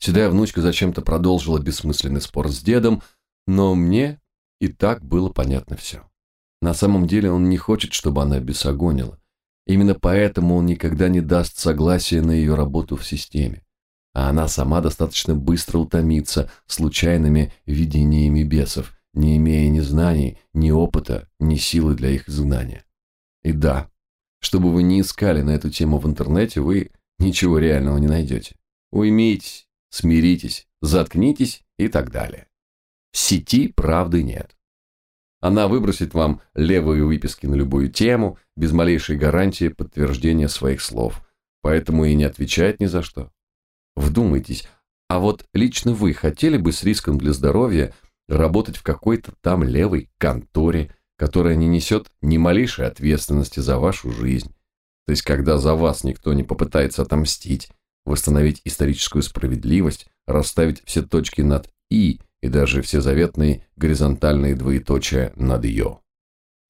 Седая внучка зачем-то продолжила бессмысленный спор с дедом, но мне и так было понятно все. На самом деле он не хочет, чтобы она бесогонила. Именно поэтому он никогда не даст согласия на ее работу в системе. А она сама достаточно быстро утомится случайными видениями бесов, не имея ни знаний, ни опыта, ни силы для их изгнания. И да, чтобы вы не искали на эту тему в интернете, вы ничего реального не найдете. Уймитесь, смиритесь, заткнитесь и так далее. В сети правды нет. Она выбросит вам левые выписки на любую тему, без малейшей гарантии подтверждения своих слов, поэтому и не отвечает ни за что. Вдумайтесь, а вот лично вы хотели бы с риском для здоровья работать в какой-то там левой конторе, которая не несет ни малейшей ответственности за вашу жизнь. То есть, когда за вас никто не попытается отомстить, восстановить историческую справедливость, расставить все точки над «и» и даже все заветные горизонтальные двоеточия над «ё».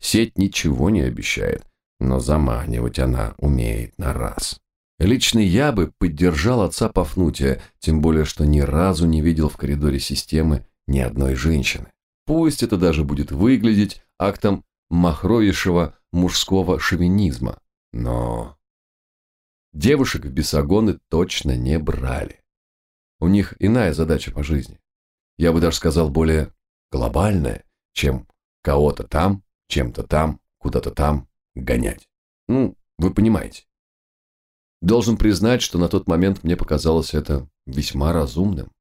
Сеть ничего не обещает, но заманивать она умеет на раз. Лично я бы поддержал отца Пафнутия, тем более, что ни разу не видел в коридоре системы ни одной женщины. Пусть это даже будет выглядеть актом махровейшего мужского шовинизма, но девушек в бесогоны точно не брали. У них иная задача по жизни. Я бы даже сказал более глобальная, чем кого-то там, чем-то там, куда-то там гонять. Ну, вы понимаете. Должен признать, что на тот момент мне показалось это весьма разумным.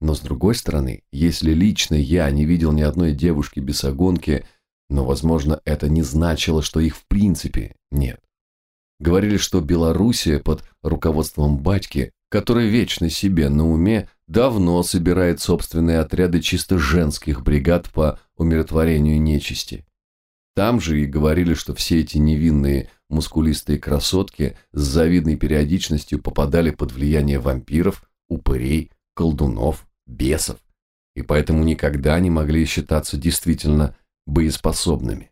Но с другой стороны, если лично я не видел ни одной девушки-бесогонки, но, возможно, это не значило, что их в принципе нет. Говорили, что Белоруссия под руководством батьки, который вечно себе на уме, давно собирает собственные отряды чисто женских бригад по умиротворению нечисти. Там же и говорили, что все эти невинные мускулистые красотки с завидной периодичностью попадали под влияние вампиров, упырей, колдунов, бесов, и поэтому никогда не могли считаться действительно боеспособными.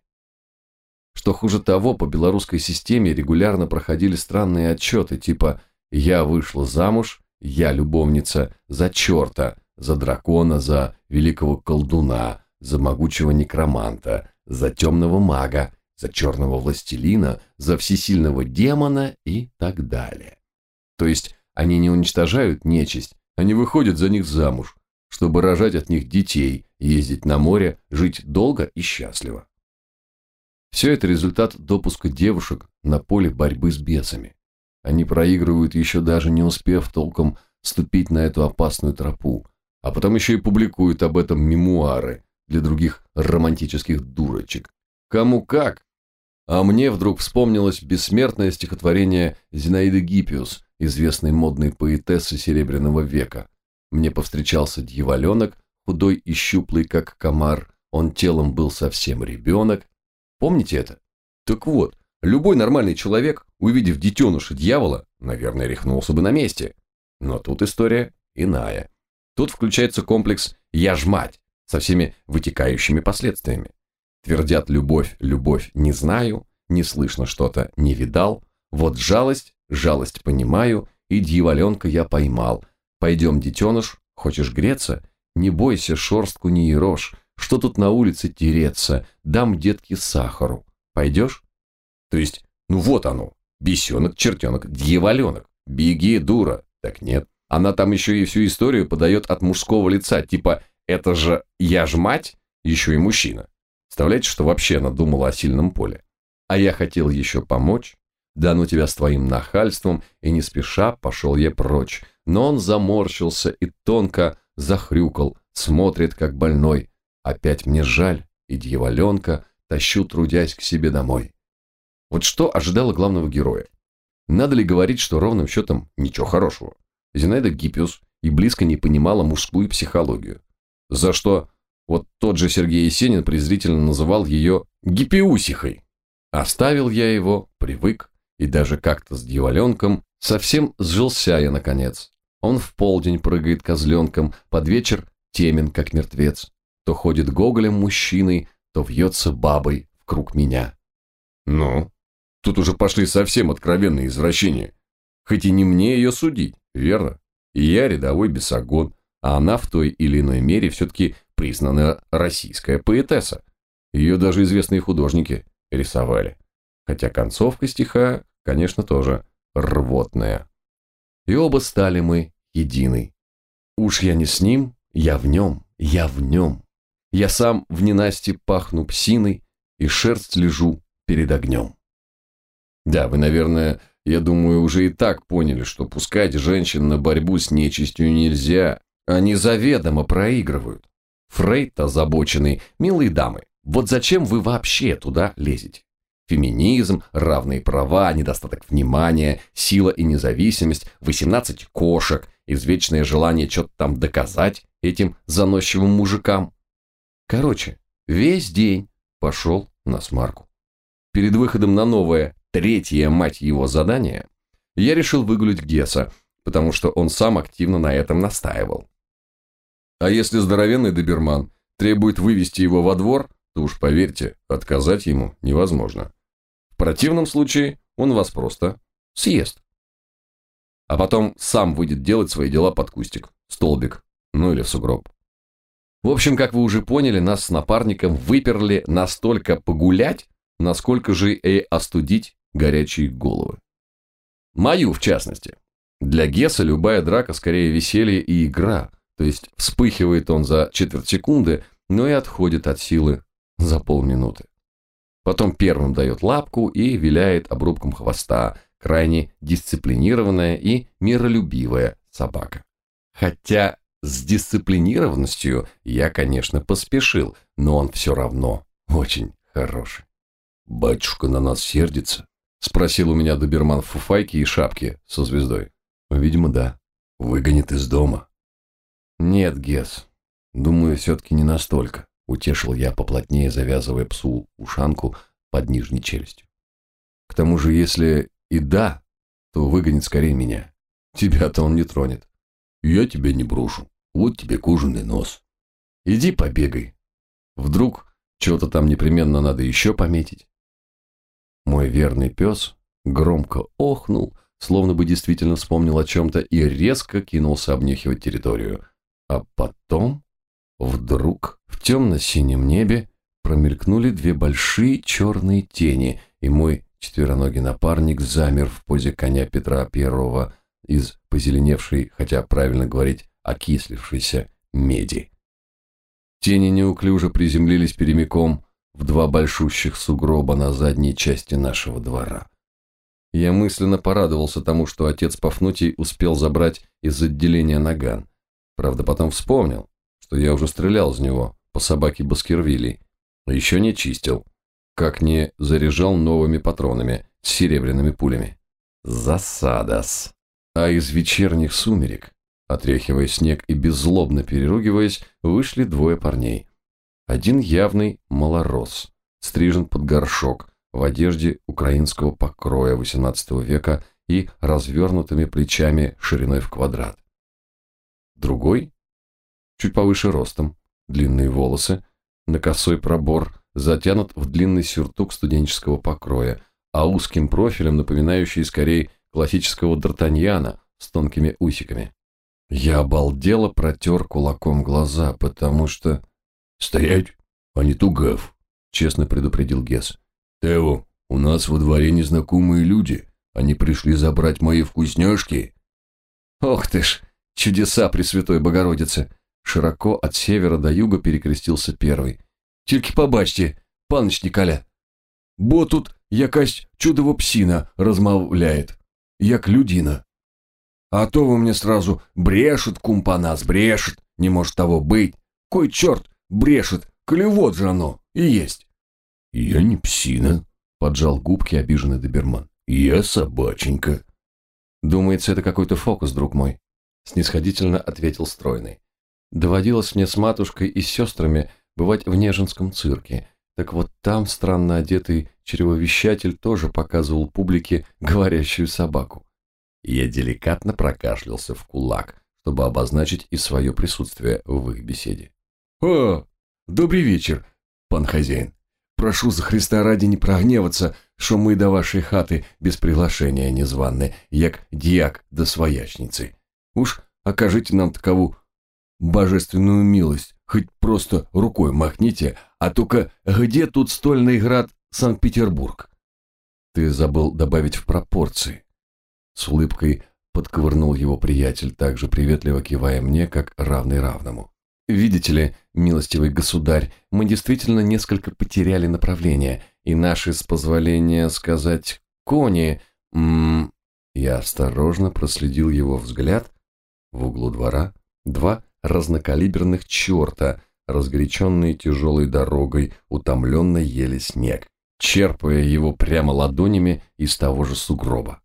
Что хуже того, по белорусской системе регулярно проходили странные отчеты, типа «Я вышла замуж», «Я любовница», «За черта», «За дракона», «За великого колдуна», «За могучего некроманта», «За темного мага», «За черного властелина», «За всесильного демона» и так далее. То есть они не уничтожают нечисть, они выходят за них замуж, чтобы рожать от них детей, ездить на море, жить долго и счастливо. Все это результат допуска девушек на поле борьбы с бесами. Они проигрывают еще даже не успев толком ступить на эту опасную тропу, а потом еще и публикуют об этом мемуары для других романтических дурочек. Кому как. А мне вдруг вспомнилось бессмертное стихотворение Зинаиды Гиппиус, известной модной поэтессы Серебряного века. Мне повстречался дьяволенок, худой и щуплый, как комар, он телом был совсем ребенок. Помните это? Так вот, любой нормальный человек, увидев детеныша дьявола, наверное, рехнулся бы на месте. Но тут история иная. Тут включается комплекс «я ж мать» со всеми вытекающими последствиями. Твердят «любовь, любовь, не знаю», «не слышно что-то, не видал», «вот жалость, жалость понимаю», и дьяволенка я поймал. Пойдем, детеныш, хочешь греться? Не бойся, шорстку не ерошь. Что тут на улице тереться? Дам детке сахару. Пойдешь? То есть, ну вот оно. Бесенок, чертенок, дьяволенок. Беги, дура. Так нет. Она там еще и всю историю подает от мужского лица. Типа, это же я ж мать, еще и мужчина. Представляете, что вообще она думала о сильном поле? А я хотел еще помочь, да ну тебя с твоим нахальством, и не спеша пошел я прочь. Но он заморщился и тонко захрюкал, смотрит как больной. Опять мне жаль, и дьяволенка тащу, трудясь к себе домой. Вот что ожидало главного героя? Надо ли говорить, что ровным счетом ничего хорошего? Зинаида Гиппиус и близко не понимала мужскую психологию. За что вот тот же Сергей Есенин презрительно называл ее «гиппиусихой». Оставил я его, привык, и даже как-то с дьяволенком совсем сжился я наконец. Он в полдень прыгает козленком, под вечер темен, как мертвец. То ходит гоголем мужчиной, то вьется бабой в круг меня. Ну, тут уже пошли совсем откровенные извращения. Хоть и не мне ее судить, верно? Я рядовой бесогон, а она в той или иной мере все-таки признанная российская поэтесса. Ее даже известные художники рисовали. Хотя концовка стиха, конечно, тоже рвотная. И оба стали мы единый. Уж я не с ним, я в нем, я в нем. Я сам в ненасти пахну псиной и шерсть лежу перед огнем. Да, вы, наверное, я думаю, уже и так поняли, что пускать женщин на борьбу с нечистью нельзя. Они заведомо проигрывают. Фрейд озабоченный, милые дамы, вот зачем вы вообще туда лезете? Феминизм, равные права, недостаток внимания, сила и независимость, 18 кошек, извечное желание что-то там доказать этим заносчивым мужикам. Короче, весь день пошел на смарку. Перед выходом на новое, третье, мать его, задание, я решил выгулить Геса, потому что он сам активно на этом настаивал. А если здоровенный доберман требует вывести его во двор, то уж поверьте, отказать ему невозможно. В противном случае он вас просто съест. А потом сам выйдет делать свои дела под кустик, столбик, ну или в сугроб. В общем, как вы уже поняли, нас с напарником выперли настолько погулять, насколько же и остудить горячие головы. Мою, в частности. Для Гесса любая драка скорее веселье и игра, то есть вспыхивает он за четверть секунды, но и отходит от силы за полминуты. Потом первым дает лапку и виляет обрубком хвоста, крайне дисциплинированная и миролюбивая собака. Хотя с дисциплинированностью я, конечно, поспешил, но он все равно очень хороший. «Батюшка на нас сердится?» — спросил у меня доберман в фуфайке и шапке со звездой. «Видимо, да. Выгонит из дома». «Нет, Гес, думаю, все-таки не настолько», — утешил я, поплотнее завязывая псу ушанку под нижней челюстью. «К тому же, если и да, то выгонит скорее меня. Тебя-то он не тронет. Я тебя не брошу. Вот тебе кожаный нос. Иди побегай. Вдруг чего-то там непременно надо еще пометить». Мой верный пес громко охнул, словно бы действительно вспомнил о чем-то и резко кинулся обнюхивать территорию — а потом вдруг в темно-синем небе промелькнули две большие черные тени, и мой четвероногий напарник замер в позе коня Петра Первого из позеленевшей, хотя правильно говорить, окислившейся меди. Тени неуклюже приземлились перемяком в два большущих сугроба на задней части нашего двора. Я мысленно порадовался тому, что отец Пафнутий успел забрать из отделения наган. Правда, потом вспомнил, что я уже стрелял из него по собаке Баскервилей. Еще не чистил, как не заряжал новыми патронами с серебряными пулями. Засадас. А из вечерних сумерек, отряхивая снег и беззлобно переругиваясь, вышли двое парней. Один явный малорос, стрижен под горшок, в одежде украинского покроя XVIII века и развернутыми плечами шириной в квадрат. Другой, чуть повыше ростом, длинные волосы, на косой пробор, затянут в длинный сюртук студенческого покроя, а узким профилем напоминающий скорее классического Д'Артаньяна с тонкими усиками. Я обалдело протер кулаком глаза, потому что... «Стоять, а не тугав», — честно предупредил Гес. «Тео, у нас во дворе незнакомые люди. Они пришли забрать мои вкусняшки». «Ох ты ж, Чудеса Пресвятой Богородицы. Широко от севера до юга перекрестился первый. Тільки побачьте, паныч Николя. Бо тут якась чудова псина размовляет, як людина. А то вы мне сразу брешет, кумпанас, брешет, не может того быть. Кой черт брешет, коли вот же оно и есть. Я не псина, поджал губки обиженный доберман. Я собаченька. Думается, это какой-то фокус, друг мой снисходительно ответил стройный. Доводилось мне с матушкой и с сестрами бывать в Нежинском цирке. Так вот там странно одетый чревовещатель тоже показывал публике говорящую собаку. Я деликатно прокашлялся в кулак, чтобы обозначить и свое присутствие в их беседе. «О, добрый вечер, пан хозяин. Прошу за Христа ради не прогневаться, что мы до вашей хаты без приглашения незваные, як дьяк до своячницы. Уж окажите нам такову божественную милость, хоть просто рукой махните, а только где тут стольный град Санкт-Петербург? Ты забыл добавить в пропорции. С улыбкой подковырнул его приятель, также приветливо кивая мне, как равный равному. Видите ли, милостивый государь, мы действительно несколько потеряли направление, и наши, с позволения сказать, кони... М -м, я осторожно проследил его взгляд. В углу двора два разнокалиберных черта, разгоряченные тяжелой дорогой, утомленно ели снег, черпая его прямо ладонями из того же сугроба.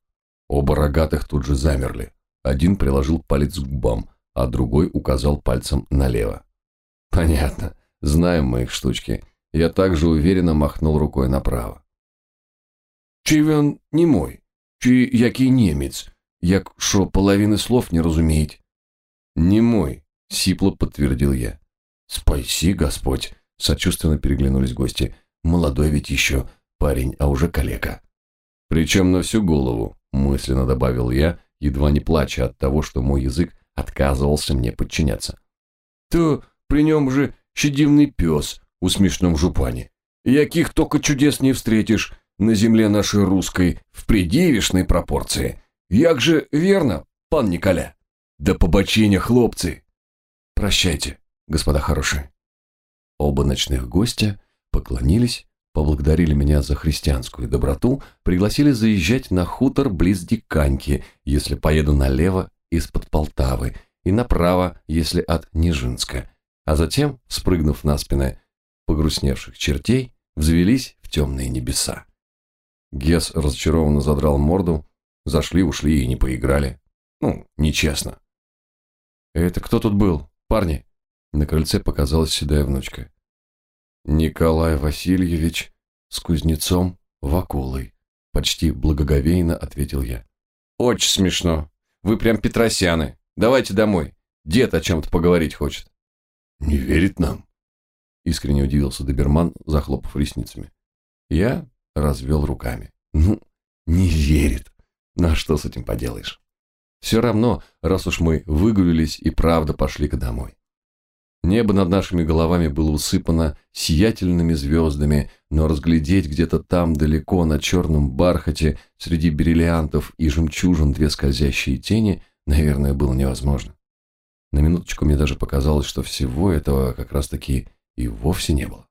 Оба рогатых тут же замерли. Один приложил палец к губам, а другой указал пальцем налево. Понятно, знаем мы их штучки. Я также уверенно махнул рукой направо. Чи він не мой, чи який немец, як шо половины слов не разумеет. Не мой, сипло подтвердил я. Спаси, Господь, сочувственно переглянулись гости. Молодой ведь еще парень, а уже калека. Причем на всю голову, мысленно добавил я, едва не плача от того, что мой язык отказывался мне подчиняться. То при нем же щедивный пес у смешном жупане. Яких только чудес не встретишь на земле нашей русской в придивишной пропорции. Як же верно, пан Николя? Да побачення, хлопцы. Прощайте, господа хорошие. Оба ночных гостя поклонились, поблагодарили меня за христианскую доброту, пригласили заезжать на хутор близ Диканьки, если поеду налево из-под Полтавы, и направо, если от Нижинска, а затем, спрыгнув на спины погрустневших чертей, взвелись в темные небеса. Гес разочарованно задрал морду, зашли, ушли и не поиграли. Ну, нечестно. «Это кто тут был, парни?» На крыльце показалась седая внучка. «Николай Васильевич с кузнецом Вакулой», почти благоговейно ответил я. «Очень смешно. Вы прям Петросяны. Давайте домой. Дед о чем-то поговорить хочет». «Не верит нам?» Искренне удивился доберман, захлопав ресницами. Я развел руками. «Ну, не верит. На что с этим поделаешь?» Все равно, раз уж мы выгулились и правда пошли-ка домой. Небо над нашими головами было усыпано сиятельными звездами, но разглядеть где-то там далеко на черном бархате среди бриллиантов и жемчужин две скользящие тени, наверное, было невозможно. На минуточку мне даже показалось, что всего этого как раз-таки и вовсе не было.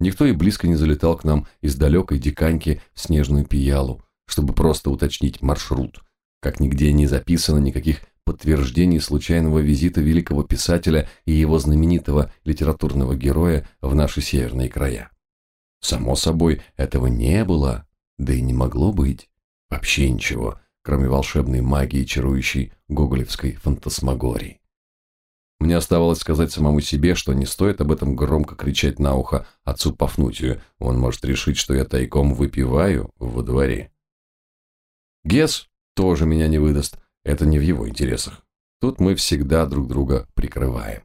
Никто и близко не залетал к нам из далекой диканьки в снежную пиялу, чтобы просто уточнить маршрут, как нигде не записано никаких подтверждений случайного визита великого писателя и его знаменитого литературного героя в наши северные края. Само собой, этого не было, да и не могло быть. Вообще ничего, кроме волшебной магии, чарующей гоголевской фантасмагории. Мне оставалось сказать самому себе, что не стоит об этом громко кричать на ухо отцу Пафнутию. Он может решить, что я тайком выпиваю во дворе. Гес тоже меня не выдаст. Это не в его интересах. Тут мы всегда друг друга прикрываем.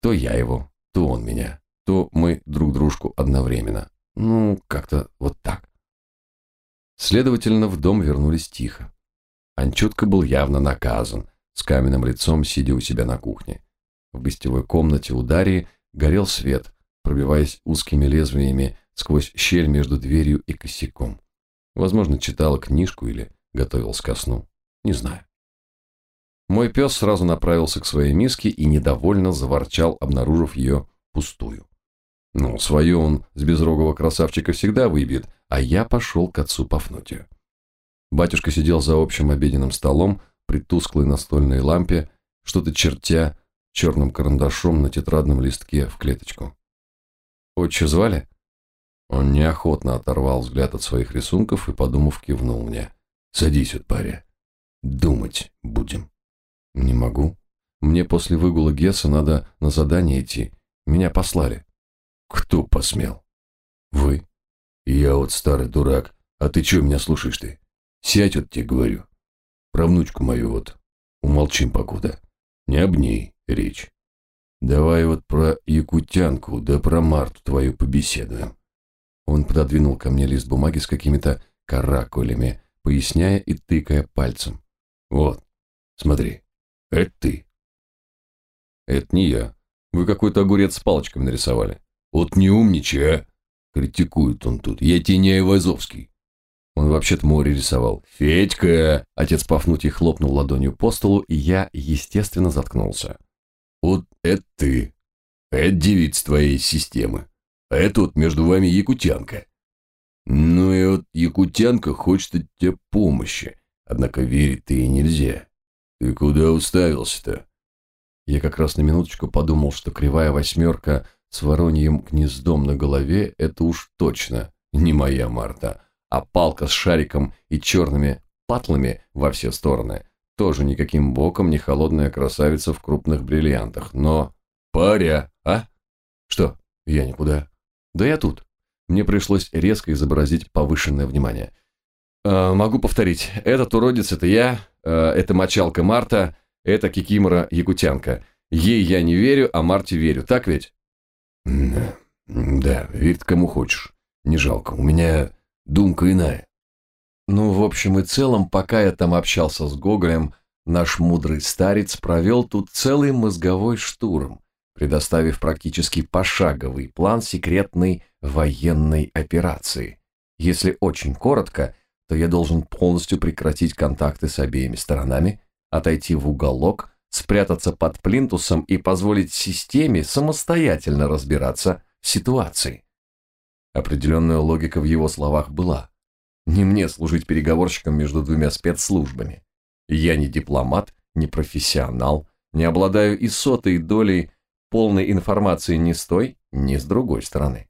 То я его, то он меня, то мы друг дружку одновременно. Ну, как-то вот так. Следовательно, в дом вернулись тихо. Анчутка был явно наказан, с каменным лицом, сидя у себя на кухне. В гостевой комнате у Дарьи горел свет, пробиваясь узкими лезвиями сквозь щель между дверью и косяком. Возможно, читала книжку или готовился ко сну. Не знаю. Мой пес сразу направился к своей миске и недовольно заворчал, обнаружив ее пустую. Ну, свою он с безрогого красавчика всегда выбьет, а я пошел к отцу Пафнутию. Батюшка сидел за общим обеденным столом при тусклой настольной лампе, что-то чертя черным карандашом на тетрадном листке в клеточку. «Отче звали?» Он неохотно оторвал взгляд от своих рисунков и, подумав, кивнул мне. «Садись, вот, паря. Думать будем». «Не могу. Мне после выгула Гесса надо на задание идти. Меня послали». «Кто посмел?» «Вы». «Я вот старый дурак. А ты чего меня слушаешь ты? Сядь вот тебе говорю. Про внучку мою вот. Умолчим покуда. Не об ней речь. Давай вот про якутянку, да про Марту твою побеседуем. Он пододвинул ко мне лист бумаги с какими-то каракулями, поясняя и тыкая пальцем. Вот, смотри, Это ты. Это не я. Вы какой-то огурец с палочками нарисовали. Вот не умничай, а. Критикует он тут. Я тебе не Айвазовский. Он вообще-то море рисовал. «Федька!» Отец Пафнутий хлопнул ладонью по столу, и я, естественно, заткнулся. «Вот это ты. Это девица твоей системы. А это вот между вами якутянка. Ну и вот якутянка хочет от тебя помощи, однако верить ты ей нельзя. Ты куда уставился-то?» Я как раз на минуточку подумал, что кривая восьмерка с вороньим гнездом на голове – это уж точно не моя Марта, а палка с шариком и черными патлами во все стороны – тоже никаким боком не холодная красавица в крупных бриллиантах. Но паря, а? Что? Я никуда. Да я тут. Мне пришлось резко изобразить повышенное внимание. Э, могу повторить. Этот уродец – это я, это мочалка Марта – это Кикимора Якутянка. Ей я не верю, а Марте верю. Так ведь? Да, да, верь кому хочешь. Не жалко. У меня думка иная. Ну, в общем и целом, пока я там общался с Гоголем, наш мудрый старец провел тут целый мозговой штурм, предоставив практически пошаговый план секретной военной операции. Если очень коротко, то я должен полностью прекратить контакты с обеими сторонами, отойти в уголок, спрятаться под плинтусом и позволить системе самостоятельно разбираться в ситуации. Определенная логика в его словах была. Не мне служить переговорщиком между двумя спецслужбами. Я не дипломат, не профессионал, не обладаю и сотой долей полной информации ни с той, ни с другой стороны.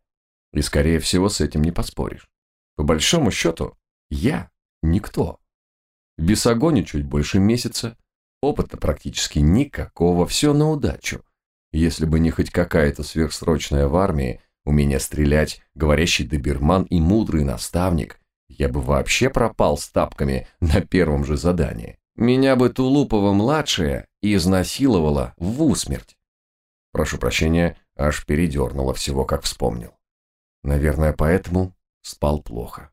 И, скорее всего, с этим не поспоришь. По большому счету, я никто. Бесогоне чуть больше месяца, опыта практически никакого, все на удачу. Если бы не хоть какая-то сверхсрочная в армии, умение стрелять, говорящий доберман и мудрый наставник, я бы вообще пропал с тапками на первом же задании. Меня бы Тулупова-младшая изнасиловала в усмерть. Прошу прощения, аж передернуло всего, как вспомнил. Наверное, поэтому спал плохо.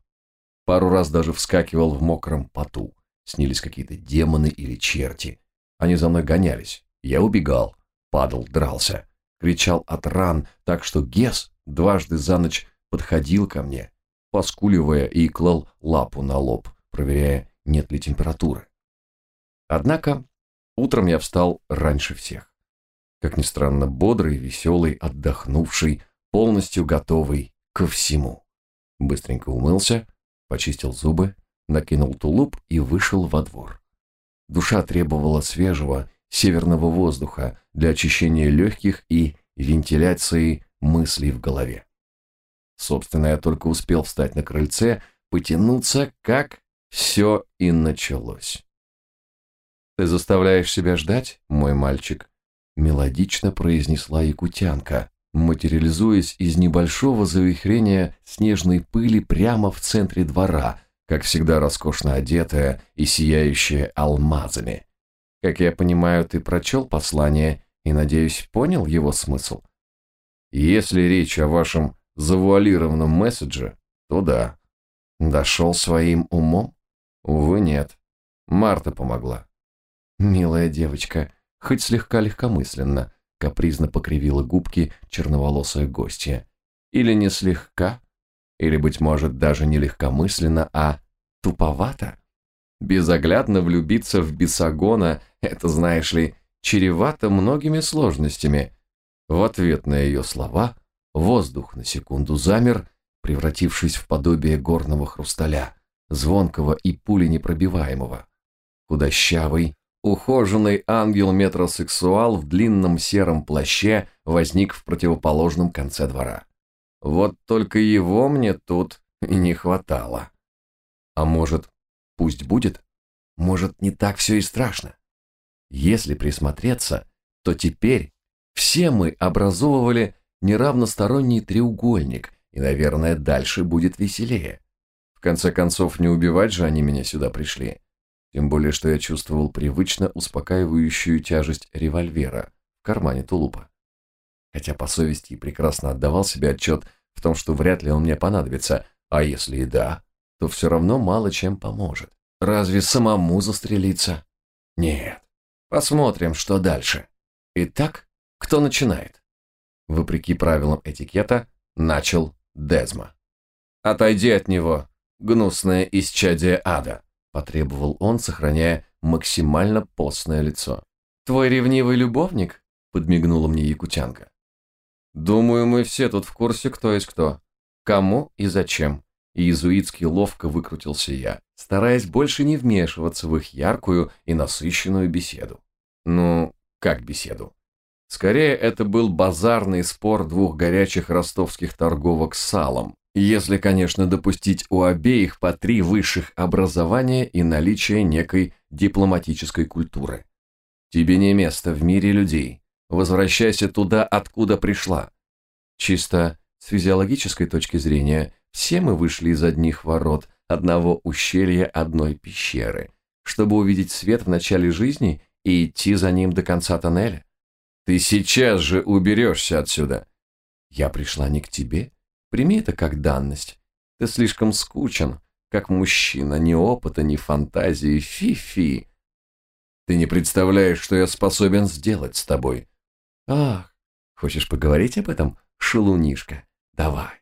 Пару раз даже вскакивал в мокром поту. Снились какие-то демоны или черти. Они за мной гонялись. Я убегал, падал, дрался. Кричал от ран, так что Гес дважды за ночь подходил ко мне, поскуливая и клал лапу на лоб, проверяя, нет ли температуры. Однако утром я встал раньше всех. Как ни странно, бодрый, веселый, отдохнувший, полностью готовый ко всему. Быстренько умылся, почистил зубы, накинул тулуп и вышел во двор. Душа требовала свежего северного воздуха для очищения легких и вентиляции мыслей в голове. Собственно, я только успел встать на крыльце, потянуться, как все и началось. «Ты заставляешь себя ждать, мой мальчик?» мелодично произнесла якутянка, материализуясь из небольшого завихрения снежной пыли прямо в центре двора, как всегда роскошно одетая и сияющая алмазами. Как я понимаю, ты прочел послание и, надеюсь, понял его смысл? Если речь о вашем завуалированном месседже, то да. Дошел своим умом? Увы, нет. Марта помогла. Милая девочка, хоть слегка легкомысленно, капризно покривила губки черноволосая гостья. Или не слегка, или, быть может, даже не легкомысленно, а туповато. Безоглядно влюбиться в Бесогона – это, знаешь ли, чревато многими сложностями. В ответ на ее слова воздух на секунду замер, превратившись в подобие горного хрусталя, звонкого и пуленепробиваемого. Худощавый, ухоженный ангел-метросексуал в длинном сером плаще возник в противоположном конце двора. Вот только его мне тут и не хватало. А может, пусть будет? Может, не так все и страшно? Если присмотреться, то теперь все мы образовывали неравносторонний треугольник, и, наверное, дальше будет веселее. В конце концов, не убивать же они меня сюда пришли. Тем более, что я чувствовал привычно успокаивающую тяжесть револьвера в кармане тулупа. Хотя по совести прекрасно отдавал себе отчет в том, что вряд ли он мне понадобится, а если и да, то все равно мало чем поможет. Разве самому застрелиться? Нет. Посмотрим, что дальше. Итак, кто начинает? Вопреки правилам этикета, начал Дезма. «Отойди от него, гнусное исчадие ада», – потребовал он, сохраняя максимально постное лицо. «Твой ревнивый любовник?» – подмигнула мне якутянка. «Думаю, мы все тут в курсе, кто есть кто. Кому и зачем». И иезуитски ловко выкрутился я, стараясь больше не вмешиваться в их яркую и насыщенную беседу. Ну, как беседу? Скорее, это был базарный спор двух горячих ростовских торговок с салом, если, конечно, допустить у обеих по три высших образования и наличие некой дипломатической культуры. Тебе не место в мире людей. Возвращайся туда, откуда пришла. Чисто с физиологической точки зрения, все мы вышли из одних ворот, одного ущелья одной пещеры, чтобы увидеть свет в начале жизни и идти за ним до конца тоннеля. Ты сейчас же уберешься отсюда. Я пришла не к тебе. Прими это как данность. Ты слишком скучен, как мужчина, ни опыта, ни фантазии. Фи-фи. Ты не представляешь, что я способен сделать с тобой. Ах, хочешь поговорить об этом, шелунишка? Давай.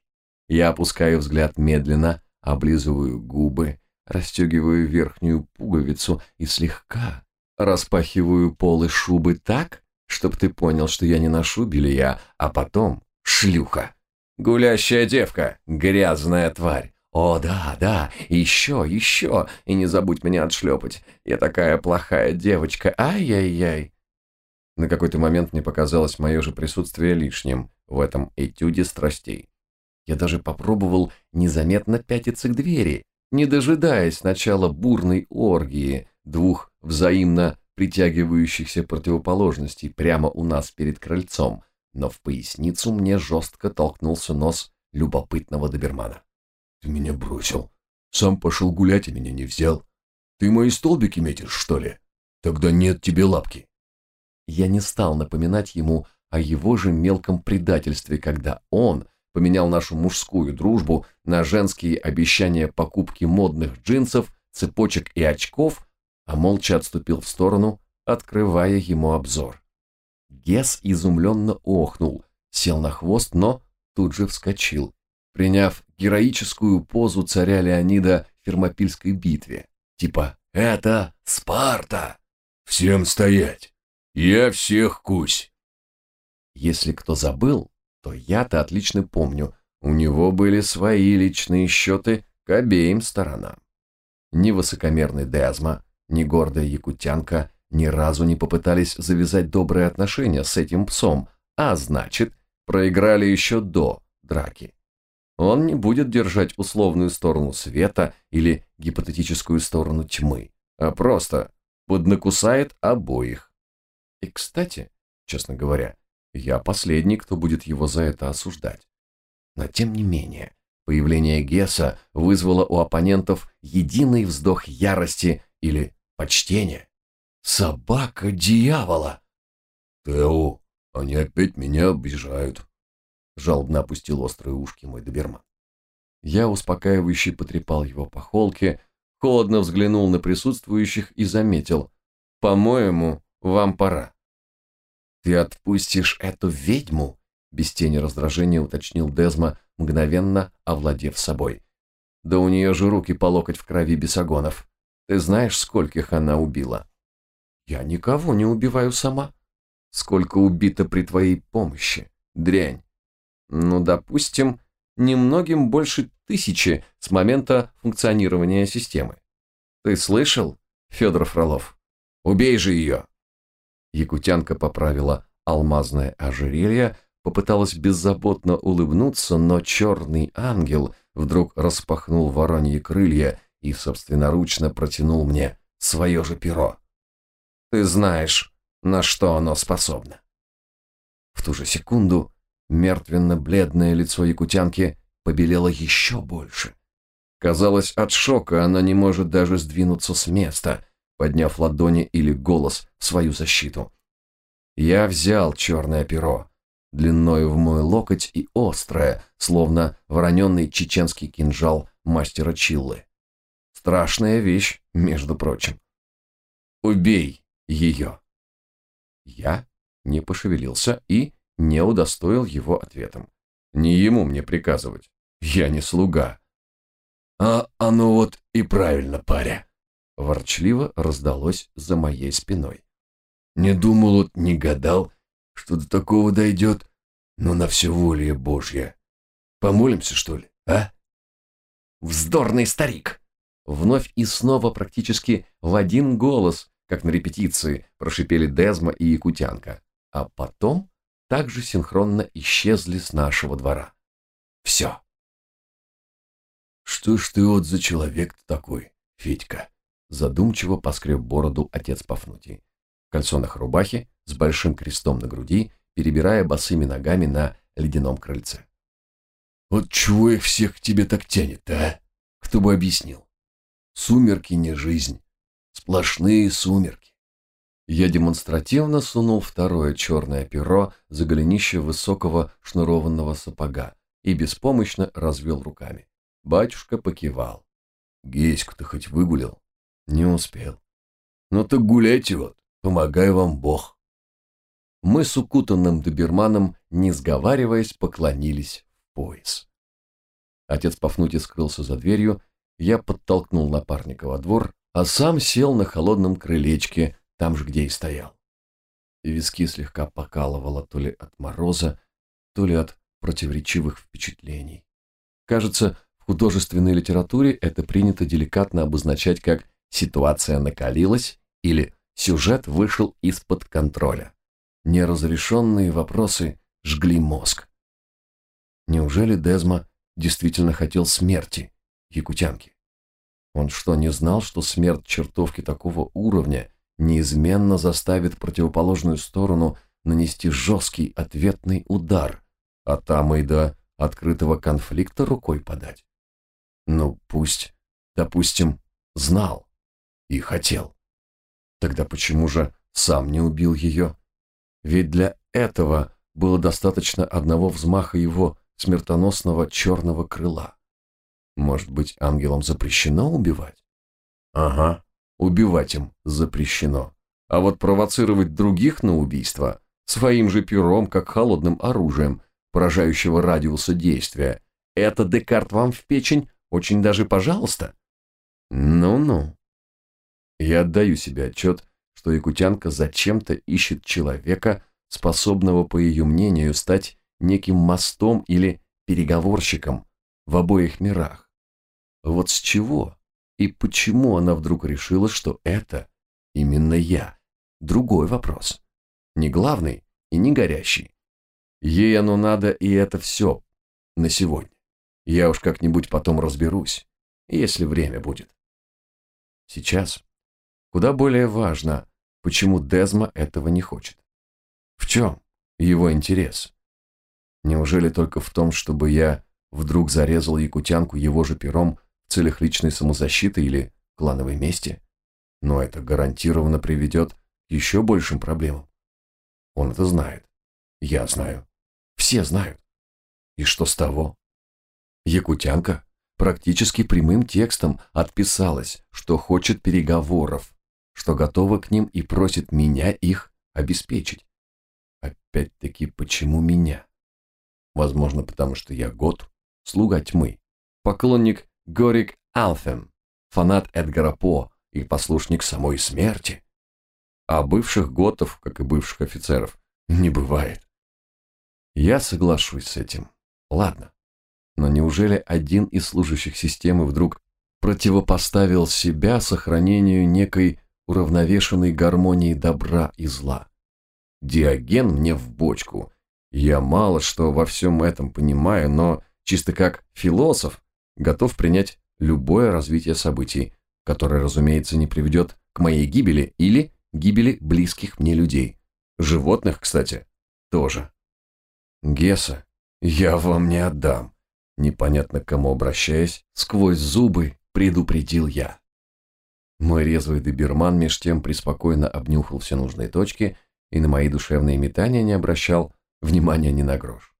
Я опускаю взгляд медленно, облизываю губы, расстегиваю верхнюю пуговицу и слегка распахиваю полы шубы так, чтоб ты понял, что я не ношу белья, а потом шлюха. Гулящая девка, грязная тварь. О, да, да, еще, еще, и не забудь меня отшлепать. Я такая плохая девочка, ай-яй-яй. На какой-то момент мне показалось мое же присутствие лишним в этом этюде страстей. Я даже попробовал незаметно пятиться к двери, не дожидаясь начала бурной оргии двух взаимно притягивающихся противоположностей прямо у нас перед крыльцом, но в поясницу мне жестко толкнулся нос любопытного добермана. «Ты меня бросил. Сам пошел гулять, и меня не взял. Ты мои столбики метишь, что ли? Тогда нет тебе лапки». Я не стал напоминать ему о его же мелком предательстве, когда он поменял нашу мужскую дружбу на женские обещания покупки модных джинсов, цепочек и очков а молча отступил в сторону, открывая ему обзор. Гес изумленно охнул, сел на хвост, но тут же вскочил, приняв героическую позу царя Леонида в Фермопильской битве. Типа «Это Спарта!» «Всем стоять! Я всех кусь!» Если кто забыл, то я-то отлично помню, у него были свои личные счеты к обеим сторонам. Ни высокомерный Дезма, ни гордая якутянка ни разу не попытались завязать добрые отношения с этим псом, а значит, проиграли еще до драки. Он не будет держать условную сторону света или гипотетическую сторону тьмы, а просто поднакусает обоих. И, кстати, честно говоря, я последний, кто будет его за это осуждать. Но тем не менее, появление Гесса вызвало у оппонентов единый вздох ярости или почтение. Собака дьявола! Тео, они опять меня обижают. Жалобно опустил острые ушки мой доберман. Я успокаивающе потрепал его по холке, холодно взглянул на присутствующих и заметил. «По-моему, вам пора». «Ты отпустишь эту ведьму?» Без тени раздражения уточнил Дезма, мгновенно овладев собой. «Да у нее же руки по локоть в крови бесогонов. Ты знаешь, скольких она убила? Я никого не убиваю сама. Сколько убито при твоей помощи? Дрянь. Ну, допустим, немногим больше тысячи с момента функционирования системы. Ты слышал, Федор Фролов? Убей же ее. Якутянка поправила алмазное ожерелье, попыталась беззаботно улыбнуться, но черный ангел вдруг распахнул вороньи крылья и собственноручно протянул мне свое же перо. Ты знаешь, на что оно способно. В ту же секунду мертвенно-бледное лицо якутянки побелело еще больше. Казалось, от шока она не может даже сдвинуться с места, подняв ладони или голос в свою защиту. Я взял черное перо, длиною в мой локоть и острое, словно вороненный чеченский кинжал мастера Чиллы. Страшная вещь, между прочим. Убей ее. Я не пошевелился и не удостоил его ответом. Не ему мне приказывать. Я не слуга. А оно вот и правильно, паря. Ворчливо раздалось за моей спиной. Не думал, не гадал, что до такого дойдет, но на все воля Божья. Помолимся, что ли, а? Вздорный старик! Вновь и снова практически в один голос, как на репетиции, прошипели Дезма и Якутянка, а потом также синхронно исчезли с нашего двора. Все. «Что ж ты вот за человек такой, Федька?» Задумчиво поскреб бороду отец Пафнутий. В кальсонах рубахи, с большим крестом на груди, перебирая босыми ногами на ледяном крыльце. «Вот чего их всех к тебе так тянет а? Кто бы объяснил? Сумерки не жизнь, сплошные сумерки». Я демонстративно сунул второе черное перо за голенище высокого шнурованного сапога и беспомощно развел руками. Батюшка покивал. «Геську-то хоть выгулял?» «Не успел». «Ну так гуляйте вот, помогай вам Бог». Мы с укутанным доберманом, не сговариваясь, поклонились в пояс. Отец Пафнутий скрылся за дверью, я подтолкнул напарника во двор, а сам сел на холодном крылечке, там же, где и стоял. Виски слегка покалывало то ли от мороза, то ли от противоречивых впечатлений. Кажется, в художественной литературе это принято деликатно обозначать как «ситуация накалилась» или «сюжет вышел из-под контроля». Неразрешенные вопросы жгли мозг. Неужели Дезма действительно хотел смерти якутянки? Он что, не знал, что смерть чертовки такого уровня неизменно заставит противоположную сторону нанести жесткий ответный удар, а там и до открытого конфликта рукой подать. Ну, пусть, допустим, знал и хотел. Тогда почему же сам не убил ее? Ведь для этого было достаточно одного взмаха его смертоносного черного крыла. Может быть, ангелам запрещено убивать? Ага, убивать им запрещено. А вот провоцировать других на убийство своим же пером, как холодным оружием, поражающего радиуса действия. Это Декарт вам в печень? Очень даже пожалуйста. Ну-ну. Я отдаю себе отчет, что якутянка зачем-то ищет человека, способного, по ее мнению, стать неким мостом или переговорщиком в обоих мирах. Вот с чего и почему она вдруг решила, что это именно я? Другой вопрос. Не главный и не горящий. Ей оно надо, и это все на сегодня. Я уж как-нибудь потом разберусь, если время будет. Сейчас куда более важно, почему Дезма этого не хочет. В чем его интерес? Неужели только в том, чтобы я вдруг зарезал якутянку его же пером в целях личной самозащиты или клановой мести? Но это гарантированно приведет к еще большим проблемам. Он это знает. Я знаю. Все знают. И что с того? Якутянка практически прямым текстом отписалась, что хочет переговоров, что готова к ним и просит меня их обеспечить. Опять-таки, почему меня? Возможно, потому что я год, слуга тьмы, поклонник Горик Алфем, фанат Эдгара По и послушник самой смерти. А бывших готов, как и бывших офицеров, не бывает. Я соглашусь с этим. Ладно. Но неужели один из служащих системы вдруг противопоставил себя сохранению некой уравновешенной гармонии добра и зла? Диоген мне в бочку. Я мало что во всем этом понимаю, но чисто как философ готов принять любое развитие событий, которое, разумеется, не приведет к моей гибели или гибели близких мне людей. Животных, кстати, тоже. Геса, я вам не отдам. Непонятно к кому обращаясь, сквозь зубы предупредил я. Мой резвый доберман меж тем преспокойно обнюхал все нужные точки и на мои душевные метания не обращал внимания ни на грош.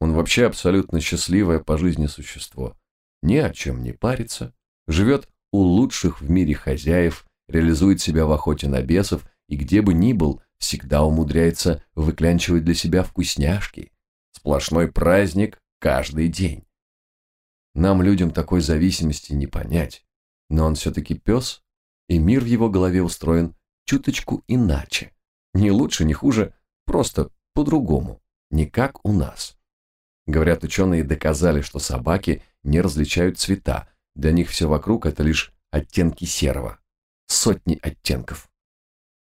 Он вообще абсолютно счастливое по жизни существо. Ни о чем не парится, живет у лучших в мире хозяев, реализует себя в охоте на бесов и где бы ни был, всегда умудряется выклянчивать для себя вкусняшки. Сплошной праздник каждый день. Нам, людям, такой зависимости не понять. Но он все-таки пес, и мир в его голове устроен чуточку иначе. Не лучше, не хуже, просто по-другому, не как у нас. Говорят, ученые доказали, что собаки не различают цвета, для них все вокруг это лишь оттенки серого. Сотни оттенков.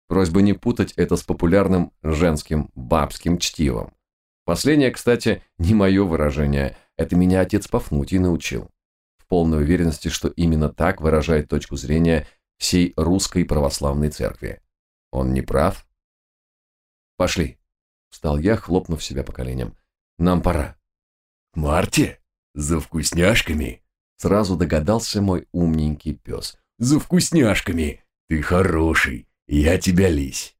Просьба не путать это с популярным женским бабским чтивом. Последнее, кстати, не мое выражение, это меня отец Пафнутий научил. В полной уверенности, что именно так выражает точку зрения всей русской православной церкви. Он не прав? Пошли. Встал я, хлопнув себя по коленям. Нам пора. Марте? За вкусняшками? Сразу догадался мой умненький пес. За вкусняшками! Ты хороший, я тебя лись.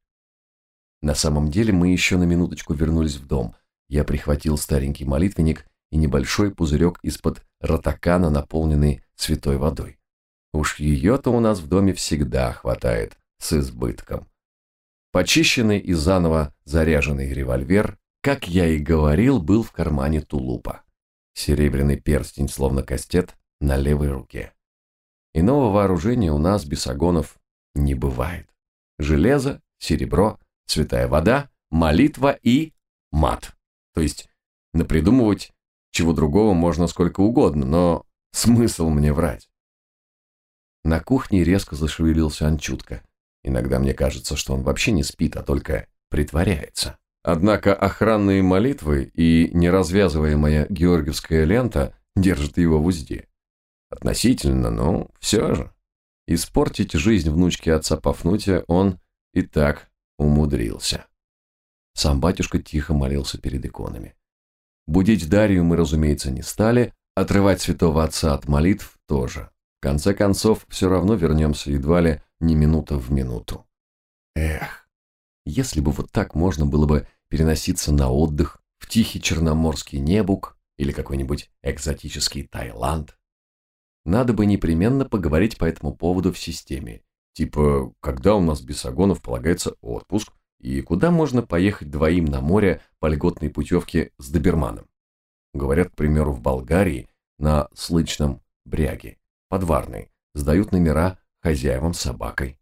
На самом деле мы еще на минуточку вернулись в дом. Я прихватил старенький молитвенник и небольшой пузырек из-под ротакана, наполненный святой водой. Уж ее-то у нас в доме всегда хватает, с избытком. Почищенный и заново заряженный револьвер, как я и говорил, был в кармане тулупа. Серебряный перстень, словно кастет, на левой руке. Иного вооружения у нас, бесогонов, не бывает. Железо, серебро, святая вода, молитва и мат. То есть напридумывать чего другого можно сколько угодно, но смысл мне врать. На кухне резко зашевелился Анчутка. Иногда мне кажется, что он вообще не спит, а только притворяется. Однако охранные молитвы и неразвязываемая георгиевская лента держат его в узде. Относительно, но все же. Испортить жизнь внучки отца Пафнутия он и так умудрился. Сам батюшка тихо молился перед иконами. Будить Дарью мы, разумеется, не стали, отрывать святого отца от молитв тоже. В конце концов, все равно вернемся едва ли не минута в минуту. Эх, если бы вот так можно было бы переноситься на отдых в тихий черноморский небук или какой-нибудь экзотический Таиланд. Надо бы непременно поговорить по этому поводу в системе. Типа, когда у нас Бесогонов полагается отпуск, и куда можно поехать двоим на море по льготной путевке с доберманом. Говорят, к примеру, в Болгарии на Слычном бряге, подварной, сдают номера хозяевам собакой.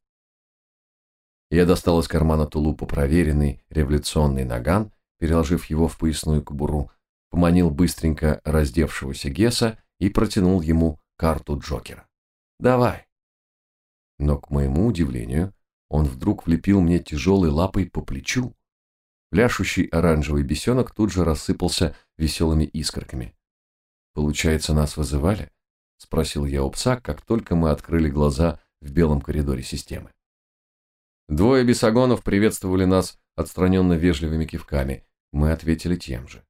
Я достал из кармана тулупа проверенный революционный наган, переложив его в поясную кобуру, поманил быстренько раздевшегося Геса и протянул ему карту Джокера. «Давай». Но, к моему удивлению, он вдруг влепил мне тяжелой лапой по плечу. Пляшущий оранжевый бесенок тут же рассыпался веселыми искорками. «Получается, нас вызывали?» — спросил я у пса, как только мы открыли глаза в белом коридоре системы. Двое бесогонов приветствовали нас отстраненно вежливыми кивками. Мы ответили тем же.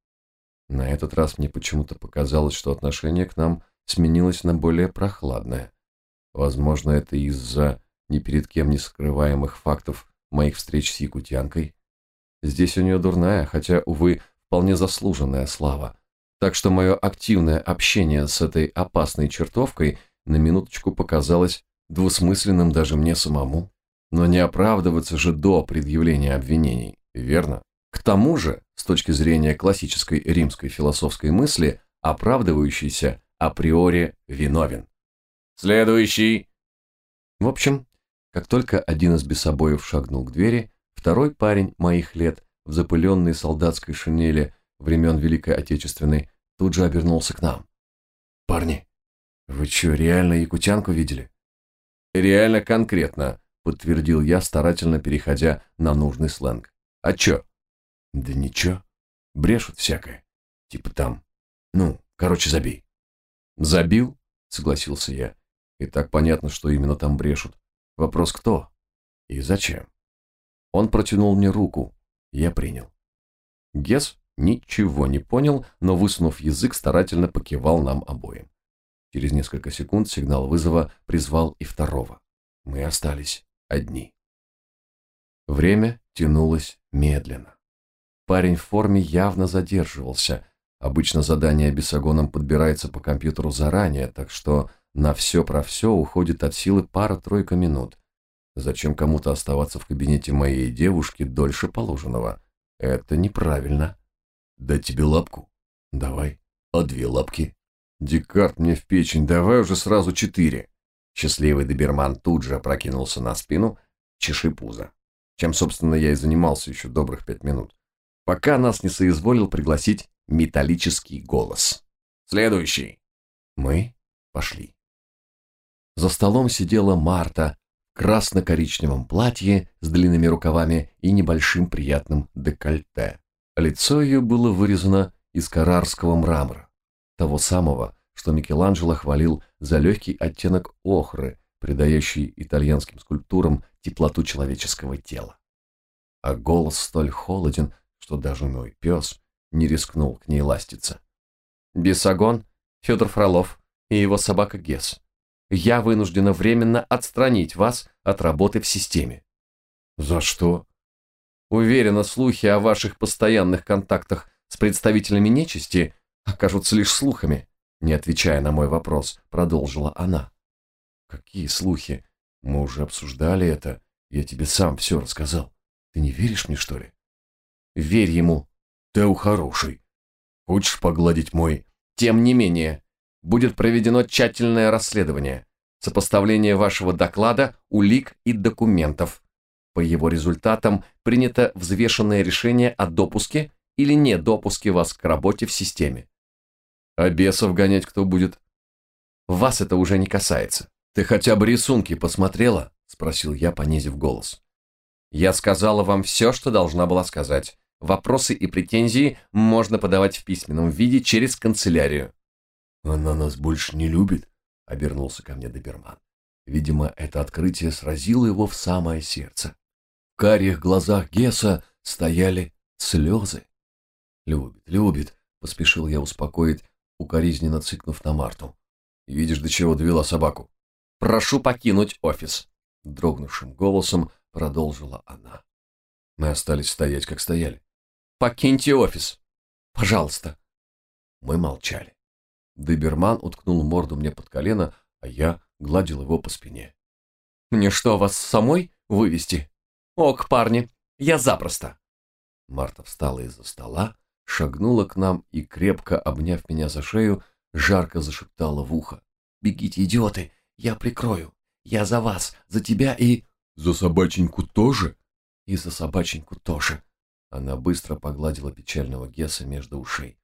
На этот раз мне почему-то показалось, что отношение к нам сменилось на более прохладное. Возможно, это из-за ни перед кем не скрываемых фактов моих встреч с якутянкой. Здесь у нее дурная, хотя, увы, вполне заслуженная слава. Так что мое активное общение с этой опасной чертовкой на минуточку показалось двусмысленным даже мне самому. Но не оправдываться же до предъявления обвинений, верно? К тому же, с точки зрения классической римской философской мысли, оправдывающийся априори виновен. Следующий. В общем, как только один из бесобоев шагнул к двери, второй парень моих лет в запыленной солдатской шинели времен Великой Отечественной тут же обернулся к нам. «Парни, вы что, реально якутянку видели?» «Реально конкретно», подтвердил я, старательно переходя на нужный сленг. А чё? Да ничего. Брешут всякое. Типа там. Ну, короче, забей. Забил? Согласился я. И так понятно, что именно там брешут. Вопрос кто? И зачем? Он протянул мне руку. Я принял. Гес ничего не понял, но, высунув язык, старательно покивал нам обоим. Через несколько секунд сигнал вызова призвал и второго. Мы остались одни. Время тянулось медленно. Парень в форме явно задерживался. Обычно задание бесогоном подбирается по компьютеру заранее, так что на все про все уходит от силы пара-тройка минут. Зачем кому-то оставаться в кабинете моей девушки дольше положенного? Это неправильно. Дать тебе лапку? Давай. А две лапки? Декарт мне в печень, давай уже сразу четыре. Счастливый доберман тут же опрокинулся на спину, чеши пузо. Чем, собственно, я и занимался еще добрых пять минут. Пока нас не соизволил пригласить металлический голос. Следующий. Мы пошли. За столом сидела Марта в красно-коричневом платье с длинными рукавами и небольшим приятным декольте. Лицо ее было вырезано из карарского мрамора, того самого, что Микеланджело хвалил за легкий оттенок охры, придающий итальянским скульптурам теплоту человеческого тела. А голос столь холоден, что даже мой пес не рискнул к ней ластиться. «Бесогон, Федор Фролов и его собака Гес. Я вынуждена временно отстранить вас от работы в системе». «За что?» «Уверена, слухи о ваших постоянных контактах с представителями нечисти окажутся лишь слухами», не отвечая на мой вопрос, продолжила она. «Какие слухи? Мы уже обсуждали это. Я тебе сам все рассказал. Ты не веришь мне, что ли?» «Верь ему», Тео хороший. Хочешь погладить мой? Тем не менее, будет проведено тщательное расследование, сопоставление вашего доклада, улик и документов. По его результатам принято взвешенное решение о допуске или не допуске вас к работе в системе. А бесов гонять кто будет? Вас это уже не касается. Ты хотя бы рисунки посмотрела? Спросил я, понизив голос. Я сказала вам все, что должна была сказать. Вопросы и претензии можно подавать в письменном виде через канцелярию. «Она нас больше не любит», — обернулся ко мне доберман. Видимо, это открытие сразило его в самое сердце. В карих глазах Геса стояли слезы. «Любит, любит», — поспешил я успокоить, укоризненно цыкнув на Марту. «Видишь, до чего довела собаку?» «Прошу покинуть офис», — дрогнувшим голосом продолжила она. Мы остались стоять, как стояли. Покиньте офис. Пожалуйста. Мы молчали. Доберман уткнул морду мне под колено, а я гладил его по спине. «Мне что, вас самой вывести? Ок, парни, я запросто!» Марта встала из-за стола, шагнула к нам и, крепко обняв меня за шею, жарко зашептала в ухо. «Бегите, идиоты, я прикрою. Я за вас, за тебя и...» «За собаченьку тоже?» «И за собаченьку тоже», она быстро погладила печального Гесса между ушей.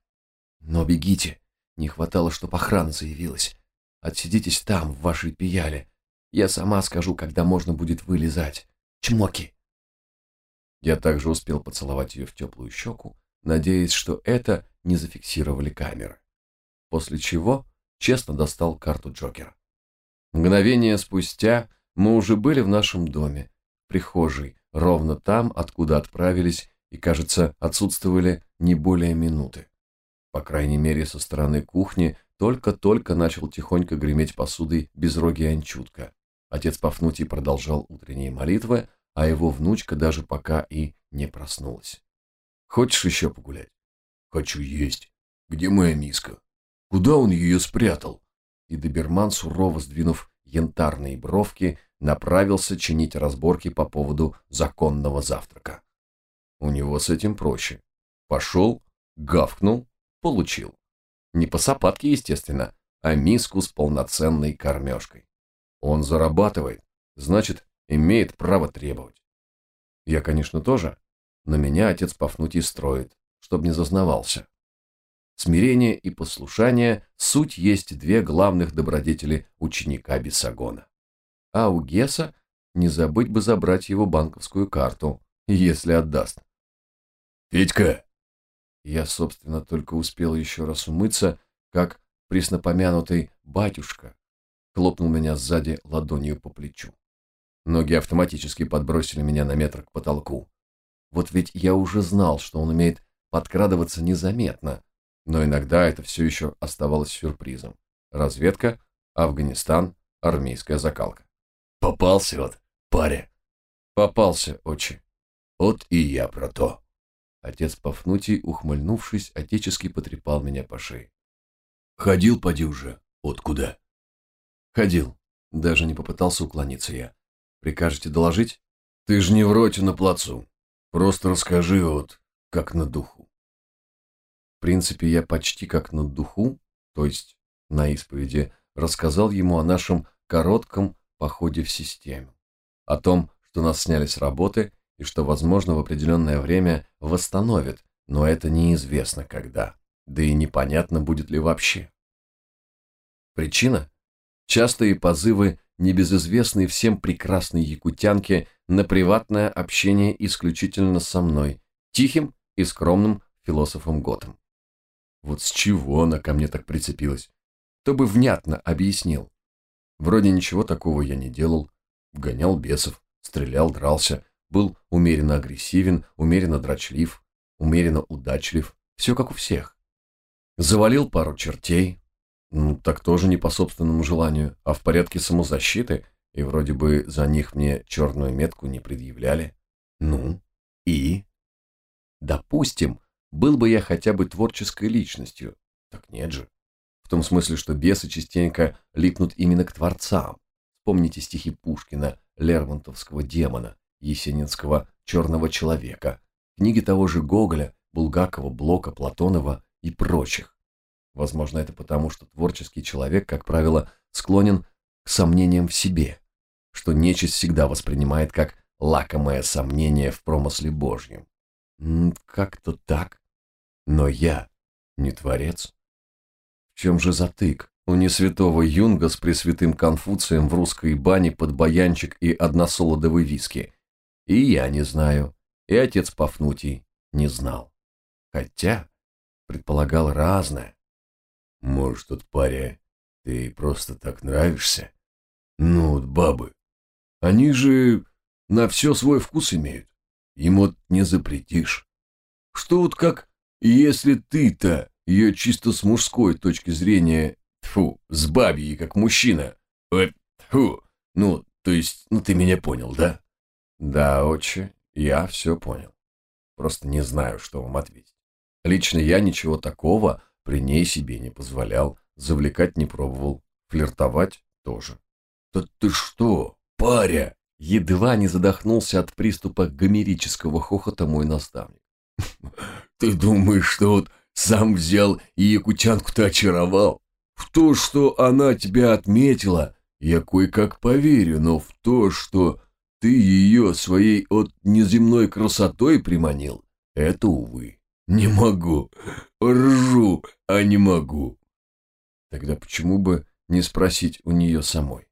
«Но бегите! Не хватало, чтоб охрана заявилась. Отсидитесь там, в вашей пияле. Я сама скажу, когда можно будет вылезать. Чмоки!» Я также успел поцеловать ее в теплую щеку, надеясь, что это не зафиксировали камеры. После чего честно достал карту Джокера. Мгновение спустя мы уже были в нашем доме, прихожей, ровно там, откуда отправились и, кажется, отсутствовали не более минуты. По крайней мере, со стороны кухни только-только начал тихонько греметь посудой безрогий Анчутка. Отец Пафнутий продолжал утренние молитвы, а его внучка даже пока и не проснулась. «Хочешь еще погулять?» «Хочу есть. Где моя миска? Куда он ее спрятал?» И доберман, сурово сдвинув янтарные бровки, направился чинить разборки по поводу законного завтрака. У него с этим проще. Пошел, гавкнул, получил. Не по сапатке, естественно, а миску с полноценной кормежкой. Он зарабатывает, значит, имеет право требовать. Я, конечно, тоже, но меня отец Пафнутий строит, чтоб не зазнавался. Смирение и послушание – суть есть две главных добродетели ученика Бесогона. А у Геса не забыть бы забрать его банковскую карту, если отдаст. «Петька!» Я, собственно, только успел еще раз умыться, как преснопомянутый батюшка хлопнул меня сзади ладонью по плечу. Ноги автоматически подбросили меня на метр к потолку. Вот ведь я уже знал, что он умеет подкрадываться незаметно, но иногда это все еще оставалось сюрпризом. Разведка, Афганистан, армейская закалка. «Попался вот, паря!» «Попался, отче!» «Вот и я про то!» Отец Пафнутий, ухмыльнувшись, отечески потрепал меня по шее. «Ходил, поди уже. Вот куда?» «Ходил». Даже не попытался уклониться я. Прикажете доложить? Ты же не в роте на плацу. Просто расскажи вот, как на духу. В принципе, я почти как на духу, то есть на исповеди, рассказал ему о нашем коротком походе в систему, о том, что нас сняли с работы и что, возможно, в определенное время восстановят, но это неизвестно когда, да и непонятно, будет ли вообще. Причина? Частые позывы небезызвестной всем прекрасной якутянки на приватное общение исключительно со мной, тихим и скромным философом Готом. Вот с чего она ко мне так прицепилась? Кто бы внятно объяснил. Вроде ничего такого я не делал. Гонял бесов, стрелял, дрался, был умеренно агрессивен, умеренно дрочлив, умеренно удачлив, все как у всех. Завалил пару чертей, ну, так тоже не по собственному желанию, а в порядке самозащиты, и вроде бы за них мне черную метку не предъявляли. Ну, и? Допустим, был бы я хотя бы творческой личностью. Так нет же. В том смысле, что бесы частенько липнут именно к творцам. Вспомните стихи Пушкина, Лермонтовского демона, Есенинского черного человека, книги того же Гоголя, Булгакова, Блока, Платонова и прочих. Возможно, это потому, что творческий человек, как правило, склонен к сомнениям в себе, что нечисть всегда воспринимает как лакомое сомнение в промысле Божьем. Как-то так. Но я не творец. В чем же затык? У несвятого Юнга с пресвятым Конфуцием в русской бане под баянчик и односолодовый виски. И я не знаю, и отец Пафнутий не знал. Хотя предполагал разное. Может, тут паря, ты просто так нравишься? Ну, вот бабы. Они же на все свой вкус имеют. Им вот не запретишь. Что вот как, если ты-то ее чисто с мужской точки зрения, фу, с бабьей, как мужчина, э, фу, ну, то есть, ну ты меня понял, да? Да, отче, я все понял. Просто не знаю, что вам ответить. Лично я ничего такого при ней себе не позволял, завлекать не пробовал, флиртовать тоже. Да ты что, паря? Едва не задохнулся от приступа гомерического хохота мой наставник. Ты думаешь, что вот сам взял и якутянку-то очаровал? В то, что она тебя отметила, я кое-как поверю, но в то, что ты ее своей от неземной красотой приманил, это, увы. Не могу. Ржу, а не могу. Тогда почему бы не спросить у нее самой?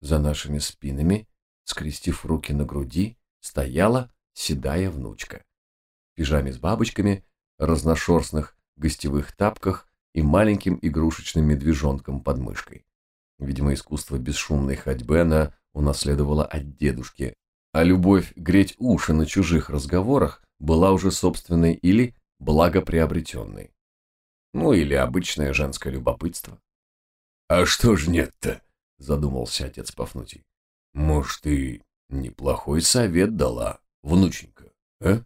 За нашими спинами, скрестив руки на груди, стояла седая внучка. В пижаме с бабочками, разношерстных гостевых тапках и маленьким игрушечным медвежонком под мышкой. Видимо, искусство бесшумной ходьбы она унаследовала от дедушки, а любовь греть уши на чужих разговорах была уже собственной или благоприобретенной. Ну или обычное женское любопытство. «А что ж нет-то?» – задумался отец Пафнутий. «Может, ты неплохой совет дала, внученька, а?»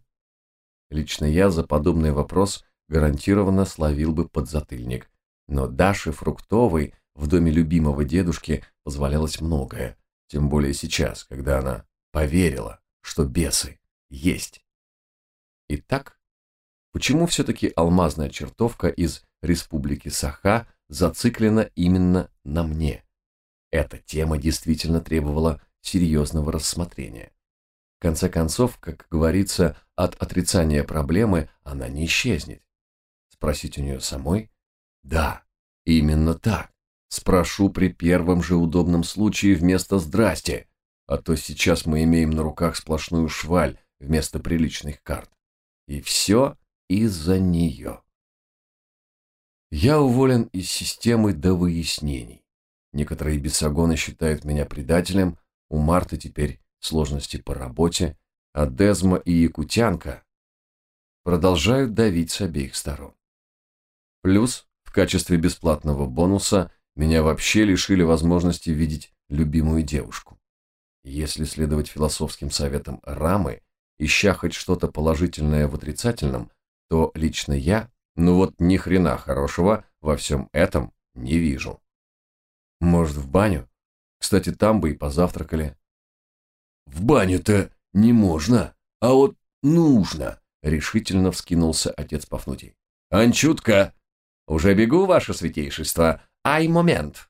Лично я за подобный вопрос гарантированно словил бы подзатыльник, но Даше Фруктовой в доме любимого дедушки позволялось многое, тем более сейчас, когда она поверила, что бесы есть. Итак, почему все-таки алмазная чертовка из Республики Саха зациклена именно на мне? Эта тема действительно требовала серьезного рассмотрения. В конце концов, как говорится, от отрицания проблемы она не исчезнет. Спросить у нее самой? Да, именно так. Спрошу при первом же удобном случае вместо «здрасте», а то сейчас мы имеем на руках сплошную шваль вместо приличных карт. И все из-за нее. Я уволен из системы до выяснений. Некоторые бесогоны считают меня предателем, у Марты теперь сложности по работе, а Дезма и Якутянка продолжают давить с обеих сторон. Плюс, в качестве бесплатного бонуса, меня вообще лишили возможности видеть любимую девушку. Если следовать философским советам Рамы, ища хоть что-то положительное в отрицательном, то лично я, ну вот ни хрена хорошего во всем этом не вижу. Может, в баню? Кстати, там бы и позавтракали. в баню-то не можно, а вот нужно, решительно вскинулся отец Пафнутий. Анчутка, уже бегу, ваше святейшество, ай момент.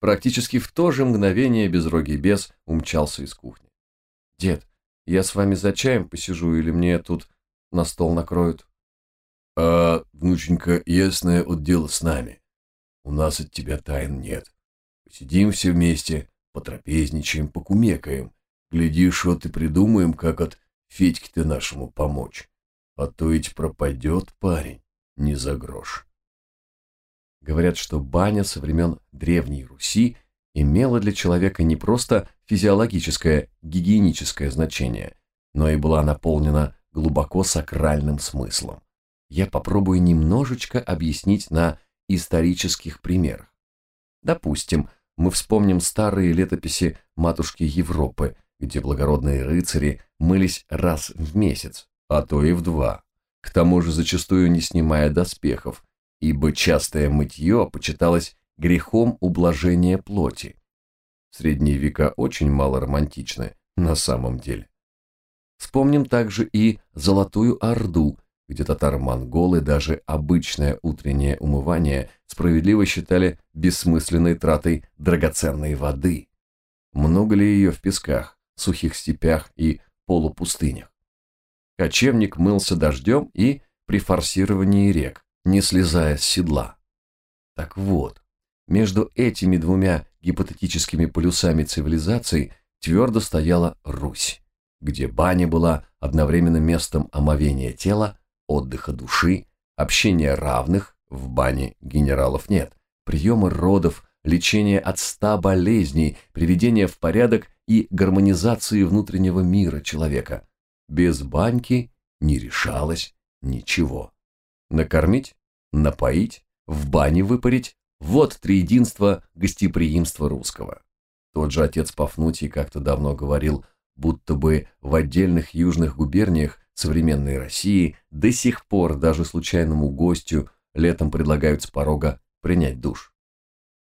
Практически в то же мгновение безрогий бес умчался из кухни. Дед, я с вами за чаем посижу или мне тут на стол накроют? А, внученька, ясное от дело с нами. У нас от тебя тайн нет. Посидим все вместе, потрапезничаем, покумекаем. Глядишь, вот и придумаем, как от Федьки-то нашему помочь. А то ведь пропадет парень не за грош. Говорят, что баня со времен Древней Руси имела для человека не просто физиологическое, гигиеническое значение, но и была наполнена глубоко сакральным смыслом. Я попробую немножечко объяснить на исторических примерах. Допустим, мы вспомним старые летописи матушки Европы, где благородные рыцари мылись раз в месяц, а то и в два, к тому же зачастую не снимая доспехов, ибо частое мытье почиталось грехом ублажения плоти. Средние века очень мало романтичны на самом деле. Вспомним также и Золотую Орду, где татаро-монголы даже обычное утреннее умывание справедливо считали бессмысленной тратой драгоценной воды. Много ли ее в песках, сухих степях и полупустынях? Кочевник мылся дождем и при форсировании рек, не слезая с седла. Так вот, между этими двумя гипотетическими полюсами цивилизации твердо стояла Русь, где баня была одновременно местом омовения тела, отдыха души, общения равных, в бане генералов нет, приема родов, лечения от ста болезней, приведения в порядок и гармонизации внутреннего мира человека. Без баньки не решалось ничего. Накормить, напоить, в бане выпарить – вот триединство гостеприимства русского. Тот же отец Пафнутий как-то давно говорил, будто бы в отдельных южных губерниях современной России до сих пор даже случайному гостю летом предлагают с порога принять душ.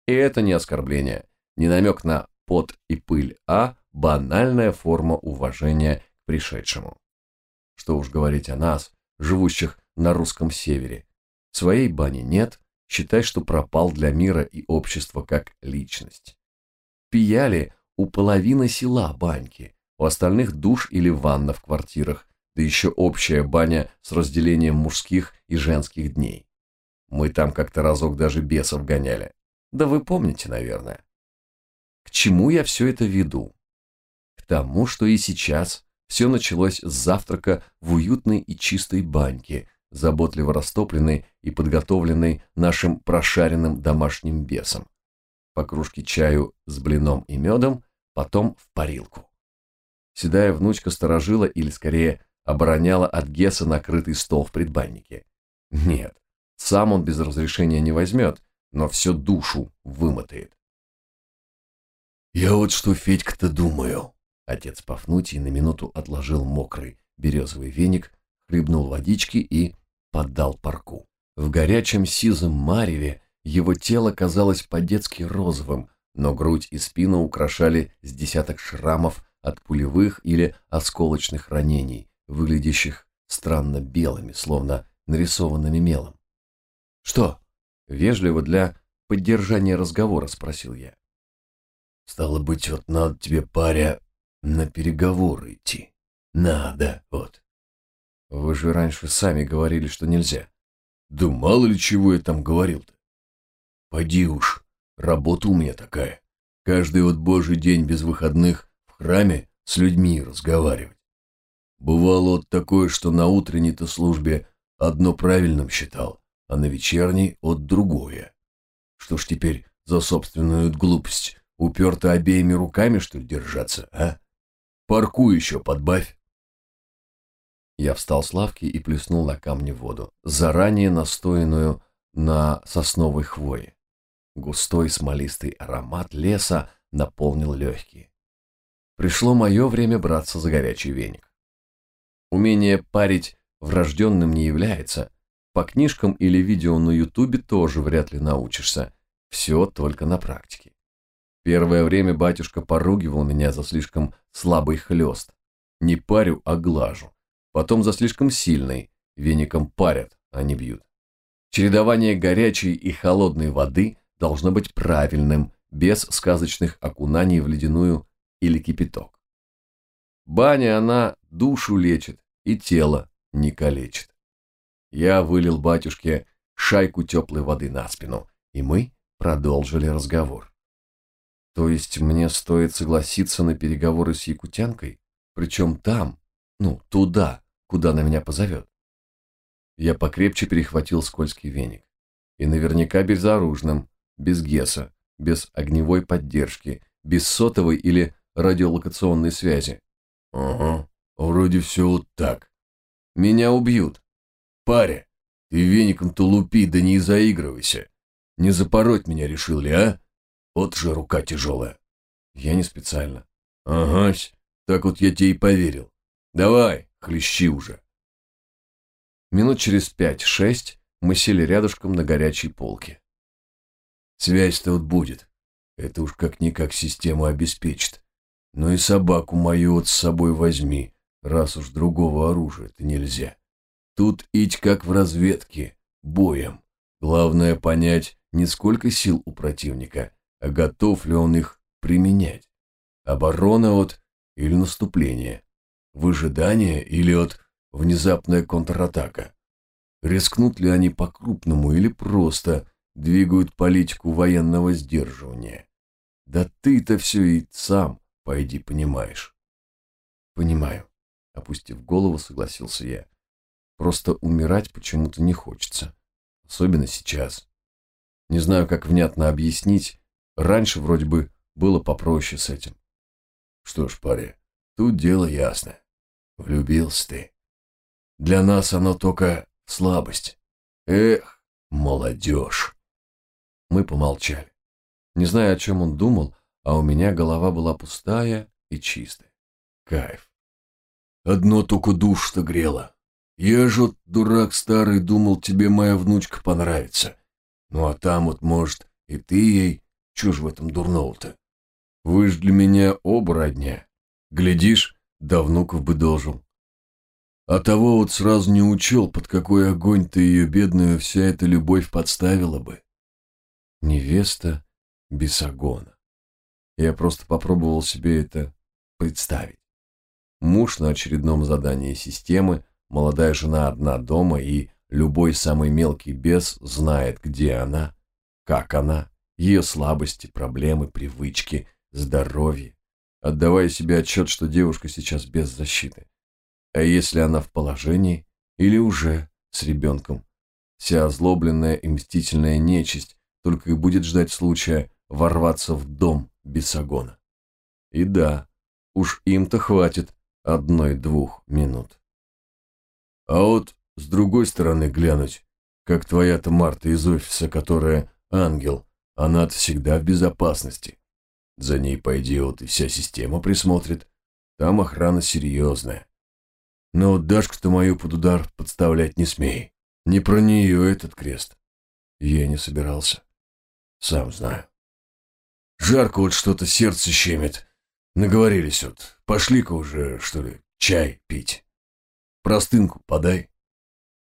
И это не оскорбление, не намек на пот и пыль, а банальная форма уважения к пришедшему. Что уж говорить о нас, живущих на русском севере. Своей бани нет, считай, что пропал для мира и общества как личность. Пияли у половины села баньки, у остальных душ или ванна в квартирах, да еще общая баня с разделением мужских и женских дней. Мы там как-то разок даже бесов гоняли. Да вы помните, наверное. К чему я все это веду? К тому, что и сейчас все началось с завтрака в уютной и чистой баньке, заботливо растопленной и подготовленной нашим прошаренным домашним бесом. По кружке чаю с блином и медом, потом в парилку. Седая внучка сторожила, или скорее обороняла от Гесса накрытый стол в предбаннике. Нет, сам он без разрешения не возьмет, но все душу вымотает. «Я вот что, Федька-то думаю». Отец Пафнутий на минуту отложил мокрый березовый веник, хлебнул водички и поддал парку. В горячем сизом мареве его тело казалось по-детски розовым, но грудь и спину украшали с десяток шрамов от пулевых или осколочных ранений, выглядящих странно белыми, словно нарисованными мелом. «Что?» — вежливо для поддержания разговора спросил я. «Стало быть, вот надо тебе, паря, на переговоры идти. Надо, вот». «Вы же раньше сами говорили, что нельзя». «Да мало ли чего я там говорил-то. Пойди уж, работа у меня такая. Каждый вот божий день без выходных в храме с людьми разговаривать. Бывало вот такое, что на утренней-то службе одно правильным считал, а на вечерней от другое. Что ж теперь за собственную глупость уперто обеими руками, что ли, держаться, а? Парку еще подбавь. Я встал с лавки и плеснул на камни воду, заранее настоянную на сосновой хвое. Густой смолистый аромат леса наполнил легкие. Пришло мое время браться за горячий веник. Умение парить врожденным не является. По книжкам или видео на ютубе тоже вряд ли научишься. Все только на практике. Первое время батюшка поругивал меня за слишком слабый хлест. Не парю, а глажу. Потом за слишком сильный. Веником парят, а не бьют. Чередование горячей и холодной воды должно быть правильным, без сказочных окунаний в ледяную или кипяток. Баня, она душу лечит и тело не калечит. Я вылил батюшке шайку теплой воды на спину, и мы продолжили разговор. То есть мне стоит согласиться на переговоры с якутянкой, причем там, ну, туда, куда она меня позовет. Я покрепче перехватил скользкий веник. И наверняка безоружным, без ГЕСа, без огневой поддержки, без сотовой или радиолокационной связи. Ага, вроде все вот так. Меня убьют. Паря, ты веником-то лупи, да не заигрывайся. Не запороть меня решил ли, а? Вот же рука тяжелая. Я не специально. Агась, так вот я тебе и поверил. Давай, хлещи уже. Минут через пять-шесть мы сели рядышком на горячей полке. Связь-то вот будет. Это уж как-никак систему обеспечит. Ну и собаку мою вот с собой возьми, раз уж другого оружия-то нельзя. Тут ить как в разведке, боем. Главное понять, не сколько сил у противника, а готов ли он их применять. Оборона от или наступление. Выжидание или от внезапная контратака. Рискнут ли они по-крупному или просто двигают политику военного сдерживания? Да ты-то все и сам, пойди, понимаешь. Понимаю. Опустив голову, согласился я. Просто умирать почему-то не хочется. Особенно сейчас. Не знаю, как внятно объяснить. Раньше вроде бы было попроще с этим. Что ж, паря, тут дело ясно. Влюбился ты. Для нас оно только слабость. Эх, молодежь. Мы помолчали. Не знаю, о чем он думал, а у меня голова была пустая и чистая. Кайф. Одно только душ-то грело. Я же, дурак старый, думал, тебе моя внучка понравится. Ну а там вот, может, и ты ей... Ж в этом дурного-то? Вы ж для меня оба родня. Глядишь, до внуков бы дожил. А того вот сразу не учел, под какой огонь ты ее бедную вся эта любовь подставила бы. Невеста Бесогона. Я просто попробовал себе это представить. Муж на очередном задании системы, молодая жена одна дома, и любой самый мелкий бес знает, где она, как она, ее слабости, проблемы, привычки, здоровье, отдавая себе отчет, что девушка сейчас без защиты. А если она в положении или уже с ребенком? Вся озлобленная и мстительная нечисть только и будет ждать случая ворваться в дом Бесогона. И да, уж им-то хватит одной-двух минут. А вот с другой стороны глянуть, как твоя-то Марта из офиса, которая ангел, она-то всегда в безопасности. За ней, по идее, вот и вся система присмотрит. Там охрана серьезная. Но Дашку-то мою под удар подставлять не смей. Не про нее этот крест. Я не собирался. Сам знаю. Жарко вот что-то сердце щемит. Наговорились вот. Пошли-ка уже, что ли, чай пить. Простынку подай.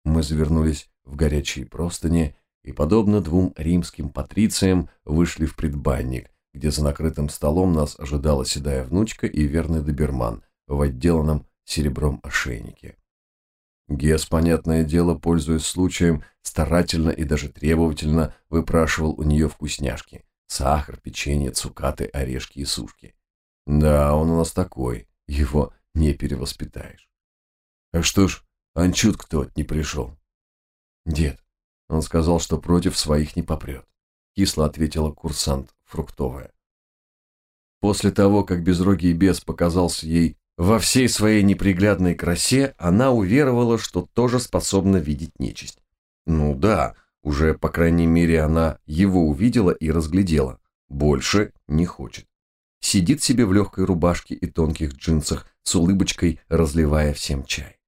Мы завернулись в горячие простыни и, подобно двум римским патрициям, вышли в предбанник, где за накрытым столом нас ожидала седая внучка и верный доберман в отделанном серебром ошейнике. Гес, понятное дело, пользуясь случаем, старательно и даже требовательно выпрашивал у нее вкусняшки. Сахар, печенье, цукаты, орешки и сушки. Да, он у нас такой, его не перевоспитаешь. А что ж, Анчут кто не пришел? Дед, он сказал, что против своих не попрет. Кисло ответила курсант фруктовая. После того, как безрогий бес показался ей во всей своей неприглядной красе она уверовала, что тоже способна видеть нечисть. Ну да, уже, по крайней мере, она его увидела и разглядела. Больше не хочет. Сидит себе в легкой рубашке и тонких джинсах, с улыбочкой разливая всем чай.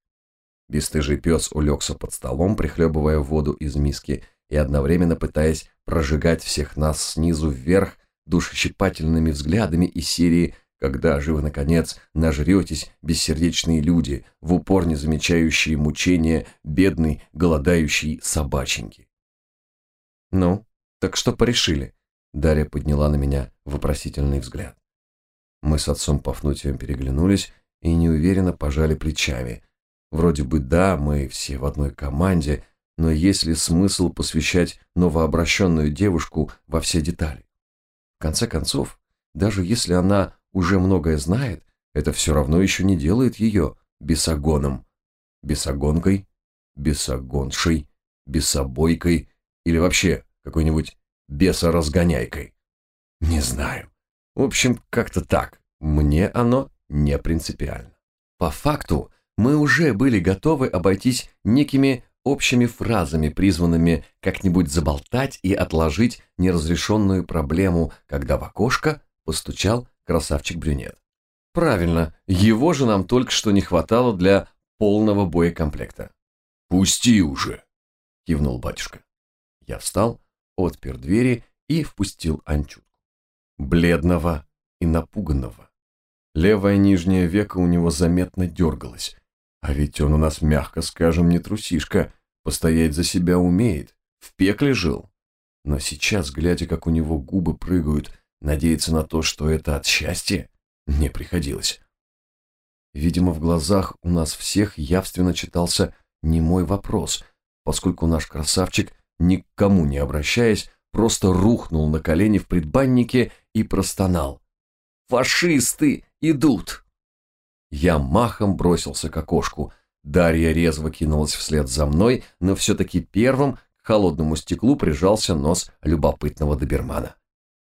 Бестыжий пес улегся под столом, прихлебывая воду из миски и одновременно пытаясь прожигать всех нас снизу вверх душещипательными взглядами из серии «Когда же вы, наконец, нажретесь, бессердечные люди, в упор не замечающие мучения бедной, голодающей собаченьки?» «Ну, так что порешили?» Дарья подняла на меня вопросительный взгляд. Мы с отцом Пафнутием переглянулись и неуверенно пожали плечами. Вроде бы да, мы все в одной команде, но есть ли смысл посвящать новообращенную девушку во все детали? В конце концов, даже если она уже многое знает, это все равно еще не делает ее бесогоном, бесогонкой, бесогоншей, бесобойкой или вообще какой-нибудь бесоразгоняйкой. Не знаю. В общем, как-то так. Мне оно не принципиально. По факту, мы уже были готовы обойтись некими общими фразами, призванными как-нибудь заболтать и отложить неразрешенную проблему, когда в окошко постучал красавчик-брюнет. Правильно, его же нам только что не хватало для полного боекомплекта. «Пусти уже!» – кивнул батюшка. Я встал, отпер двери и впустил Анчутку бледного и напуганного. Левое нижнее веко у него заметно дергалось. А ведь он у нас, мягко скажем, не трусишка, постоять за себя умеет, в пекле жил. Но сейчас, глядя, как у него губы прыгают, надеяться на то, что это от счастья, не приходилось. Видимо, в глазах у нас всех явственно читался не мой вопрос, поскольку наш красавчик, никому не обращаясь, просто рухнул на колени в предбаннике и простонал. «Фашисты идут!» Я махом бросился к окошку. Дарья резво кинулась вслед за мной, но все-таки первым к холодному стеклу прижался нос любопытного добермана.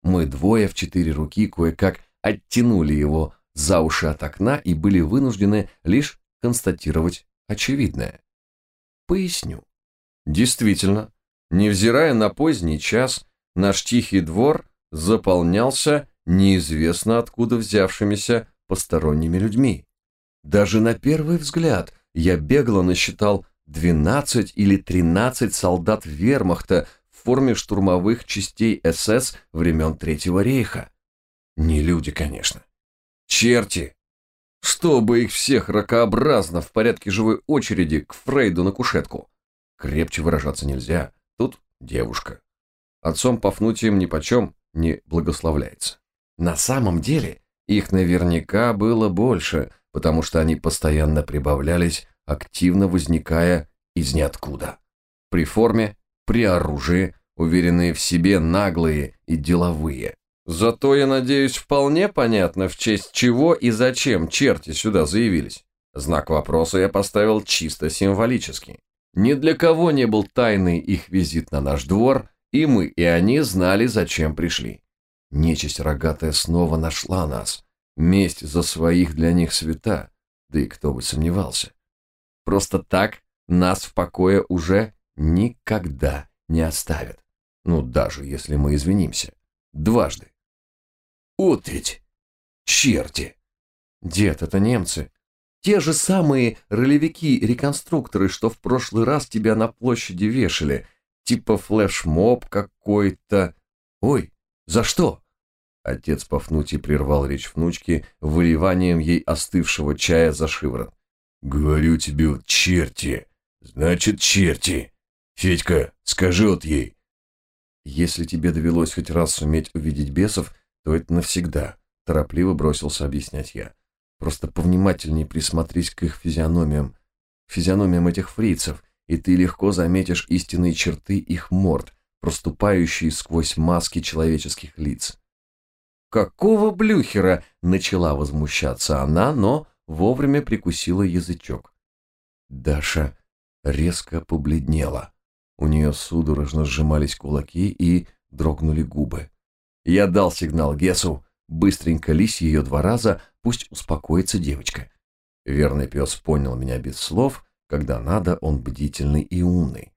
Мы двое в четыре руки кое-как оттянули его за уши от окна и были вынуждены лишь констатировать очевидное. Поясню. Действительно, невзирая на поздний час, наш тихий двор заполнялся неизвестно откуда взявшимися посторонними людьми. Даже на первый взгляд я бегло насчитал 12 или 13 солдат вермахта в форме штурмовых частей СС времен Третьего рейха. Не люди, конечно. Черти! Чтобы их всех ракообразно в порядке живой очереди к Фрейду на кушетку. Крепче выражаться нельзя. Тут девушка. Отцом Пафнутием нипочем не благословляется. На самом деле их наверняка было больше, потому что они постоянно прибавлялись, активно возникая из ниоткуда. При форме, при оружии, уверенные в себе, наглые и деловые. Зато, я надеюсь, вполне понятно, в честь чего и зачем черти сюда заявились. Знак вопроса я поставил чисто символически. Ни для кого не был тайный их визит на наш двор, и мы, и они знали, зачем пришли. Нечисть рогатая снова нашла нас. Месть за своих для них свята. Да и кто бы сомневался. Просто так нас в покое уже никогда не оставят. Ну, даже если мы извинимся. Дважды. Вот ведь черти! Дед, это немцы. Те же самые ролевики-реконструкторы, что в прошлый раз тебя на площади вешали – типа флешмоб какой-то. Ой, за что? Отец Пафнутий прервал речь внучки выливанием ей остывшего чая за шиворот. «Говорю тебе, вот черти! Значит, черти! Федька, скажи вот ей!» «Если тебе довелось хоть раз суметь увидеть бесов, то это навсегда», – торопливо бросился объяснять я. «Просто повнимательнее присмотрись к их физиономиям, физиономиям этих фрицев, и ты легко заметишь истинные черты их морд, проступающие сквозь маски человеческих лиц. «Какого блюхера?» – начала возмущаться она, но вовремя прикусила язычок. Даша резко побледнела. У нее судорожно сжимались кулаки и дрогнули губы. Я дал сигнал Гесу, быстренько лись ее два раза, пусть успокоится девочка. Верный пес понял меня без слов когда надо, он бдительный и умный.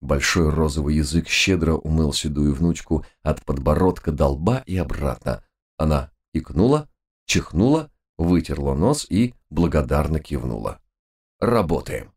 Большой розовый язык щедро умыл седую внучку от подбородка до лба и обратно. Она икнула, чихнула, вытерла нос и благодарно кивнула. «Работаем!»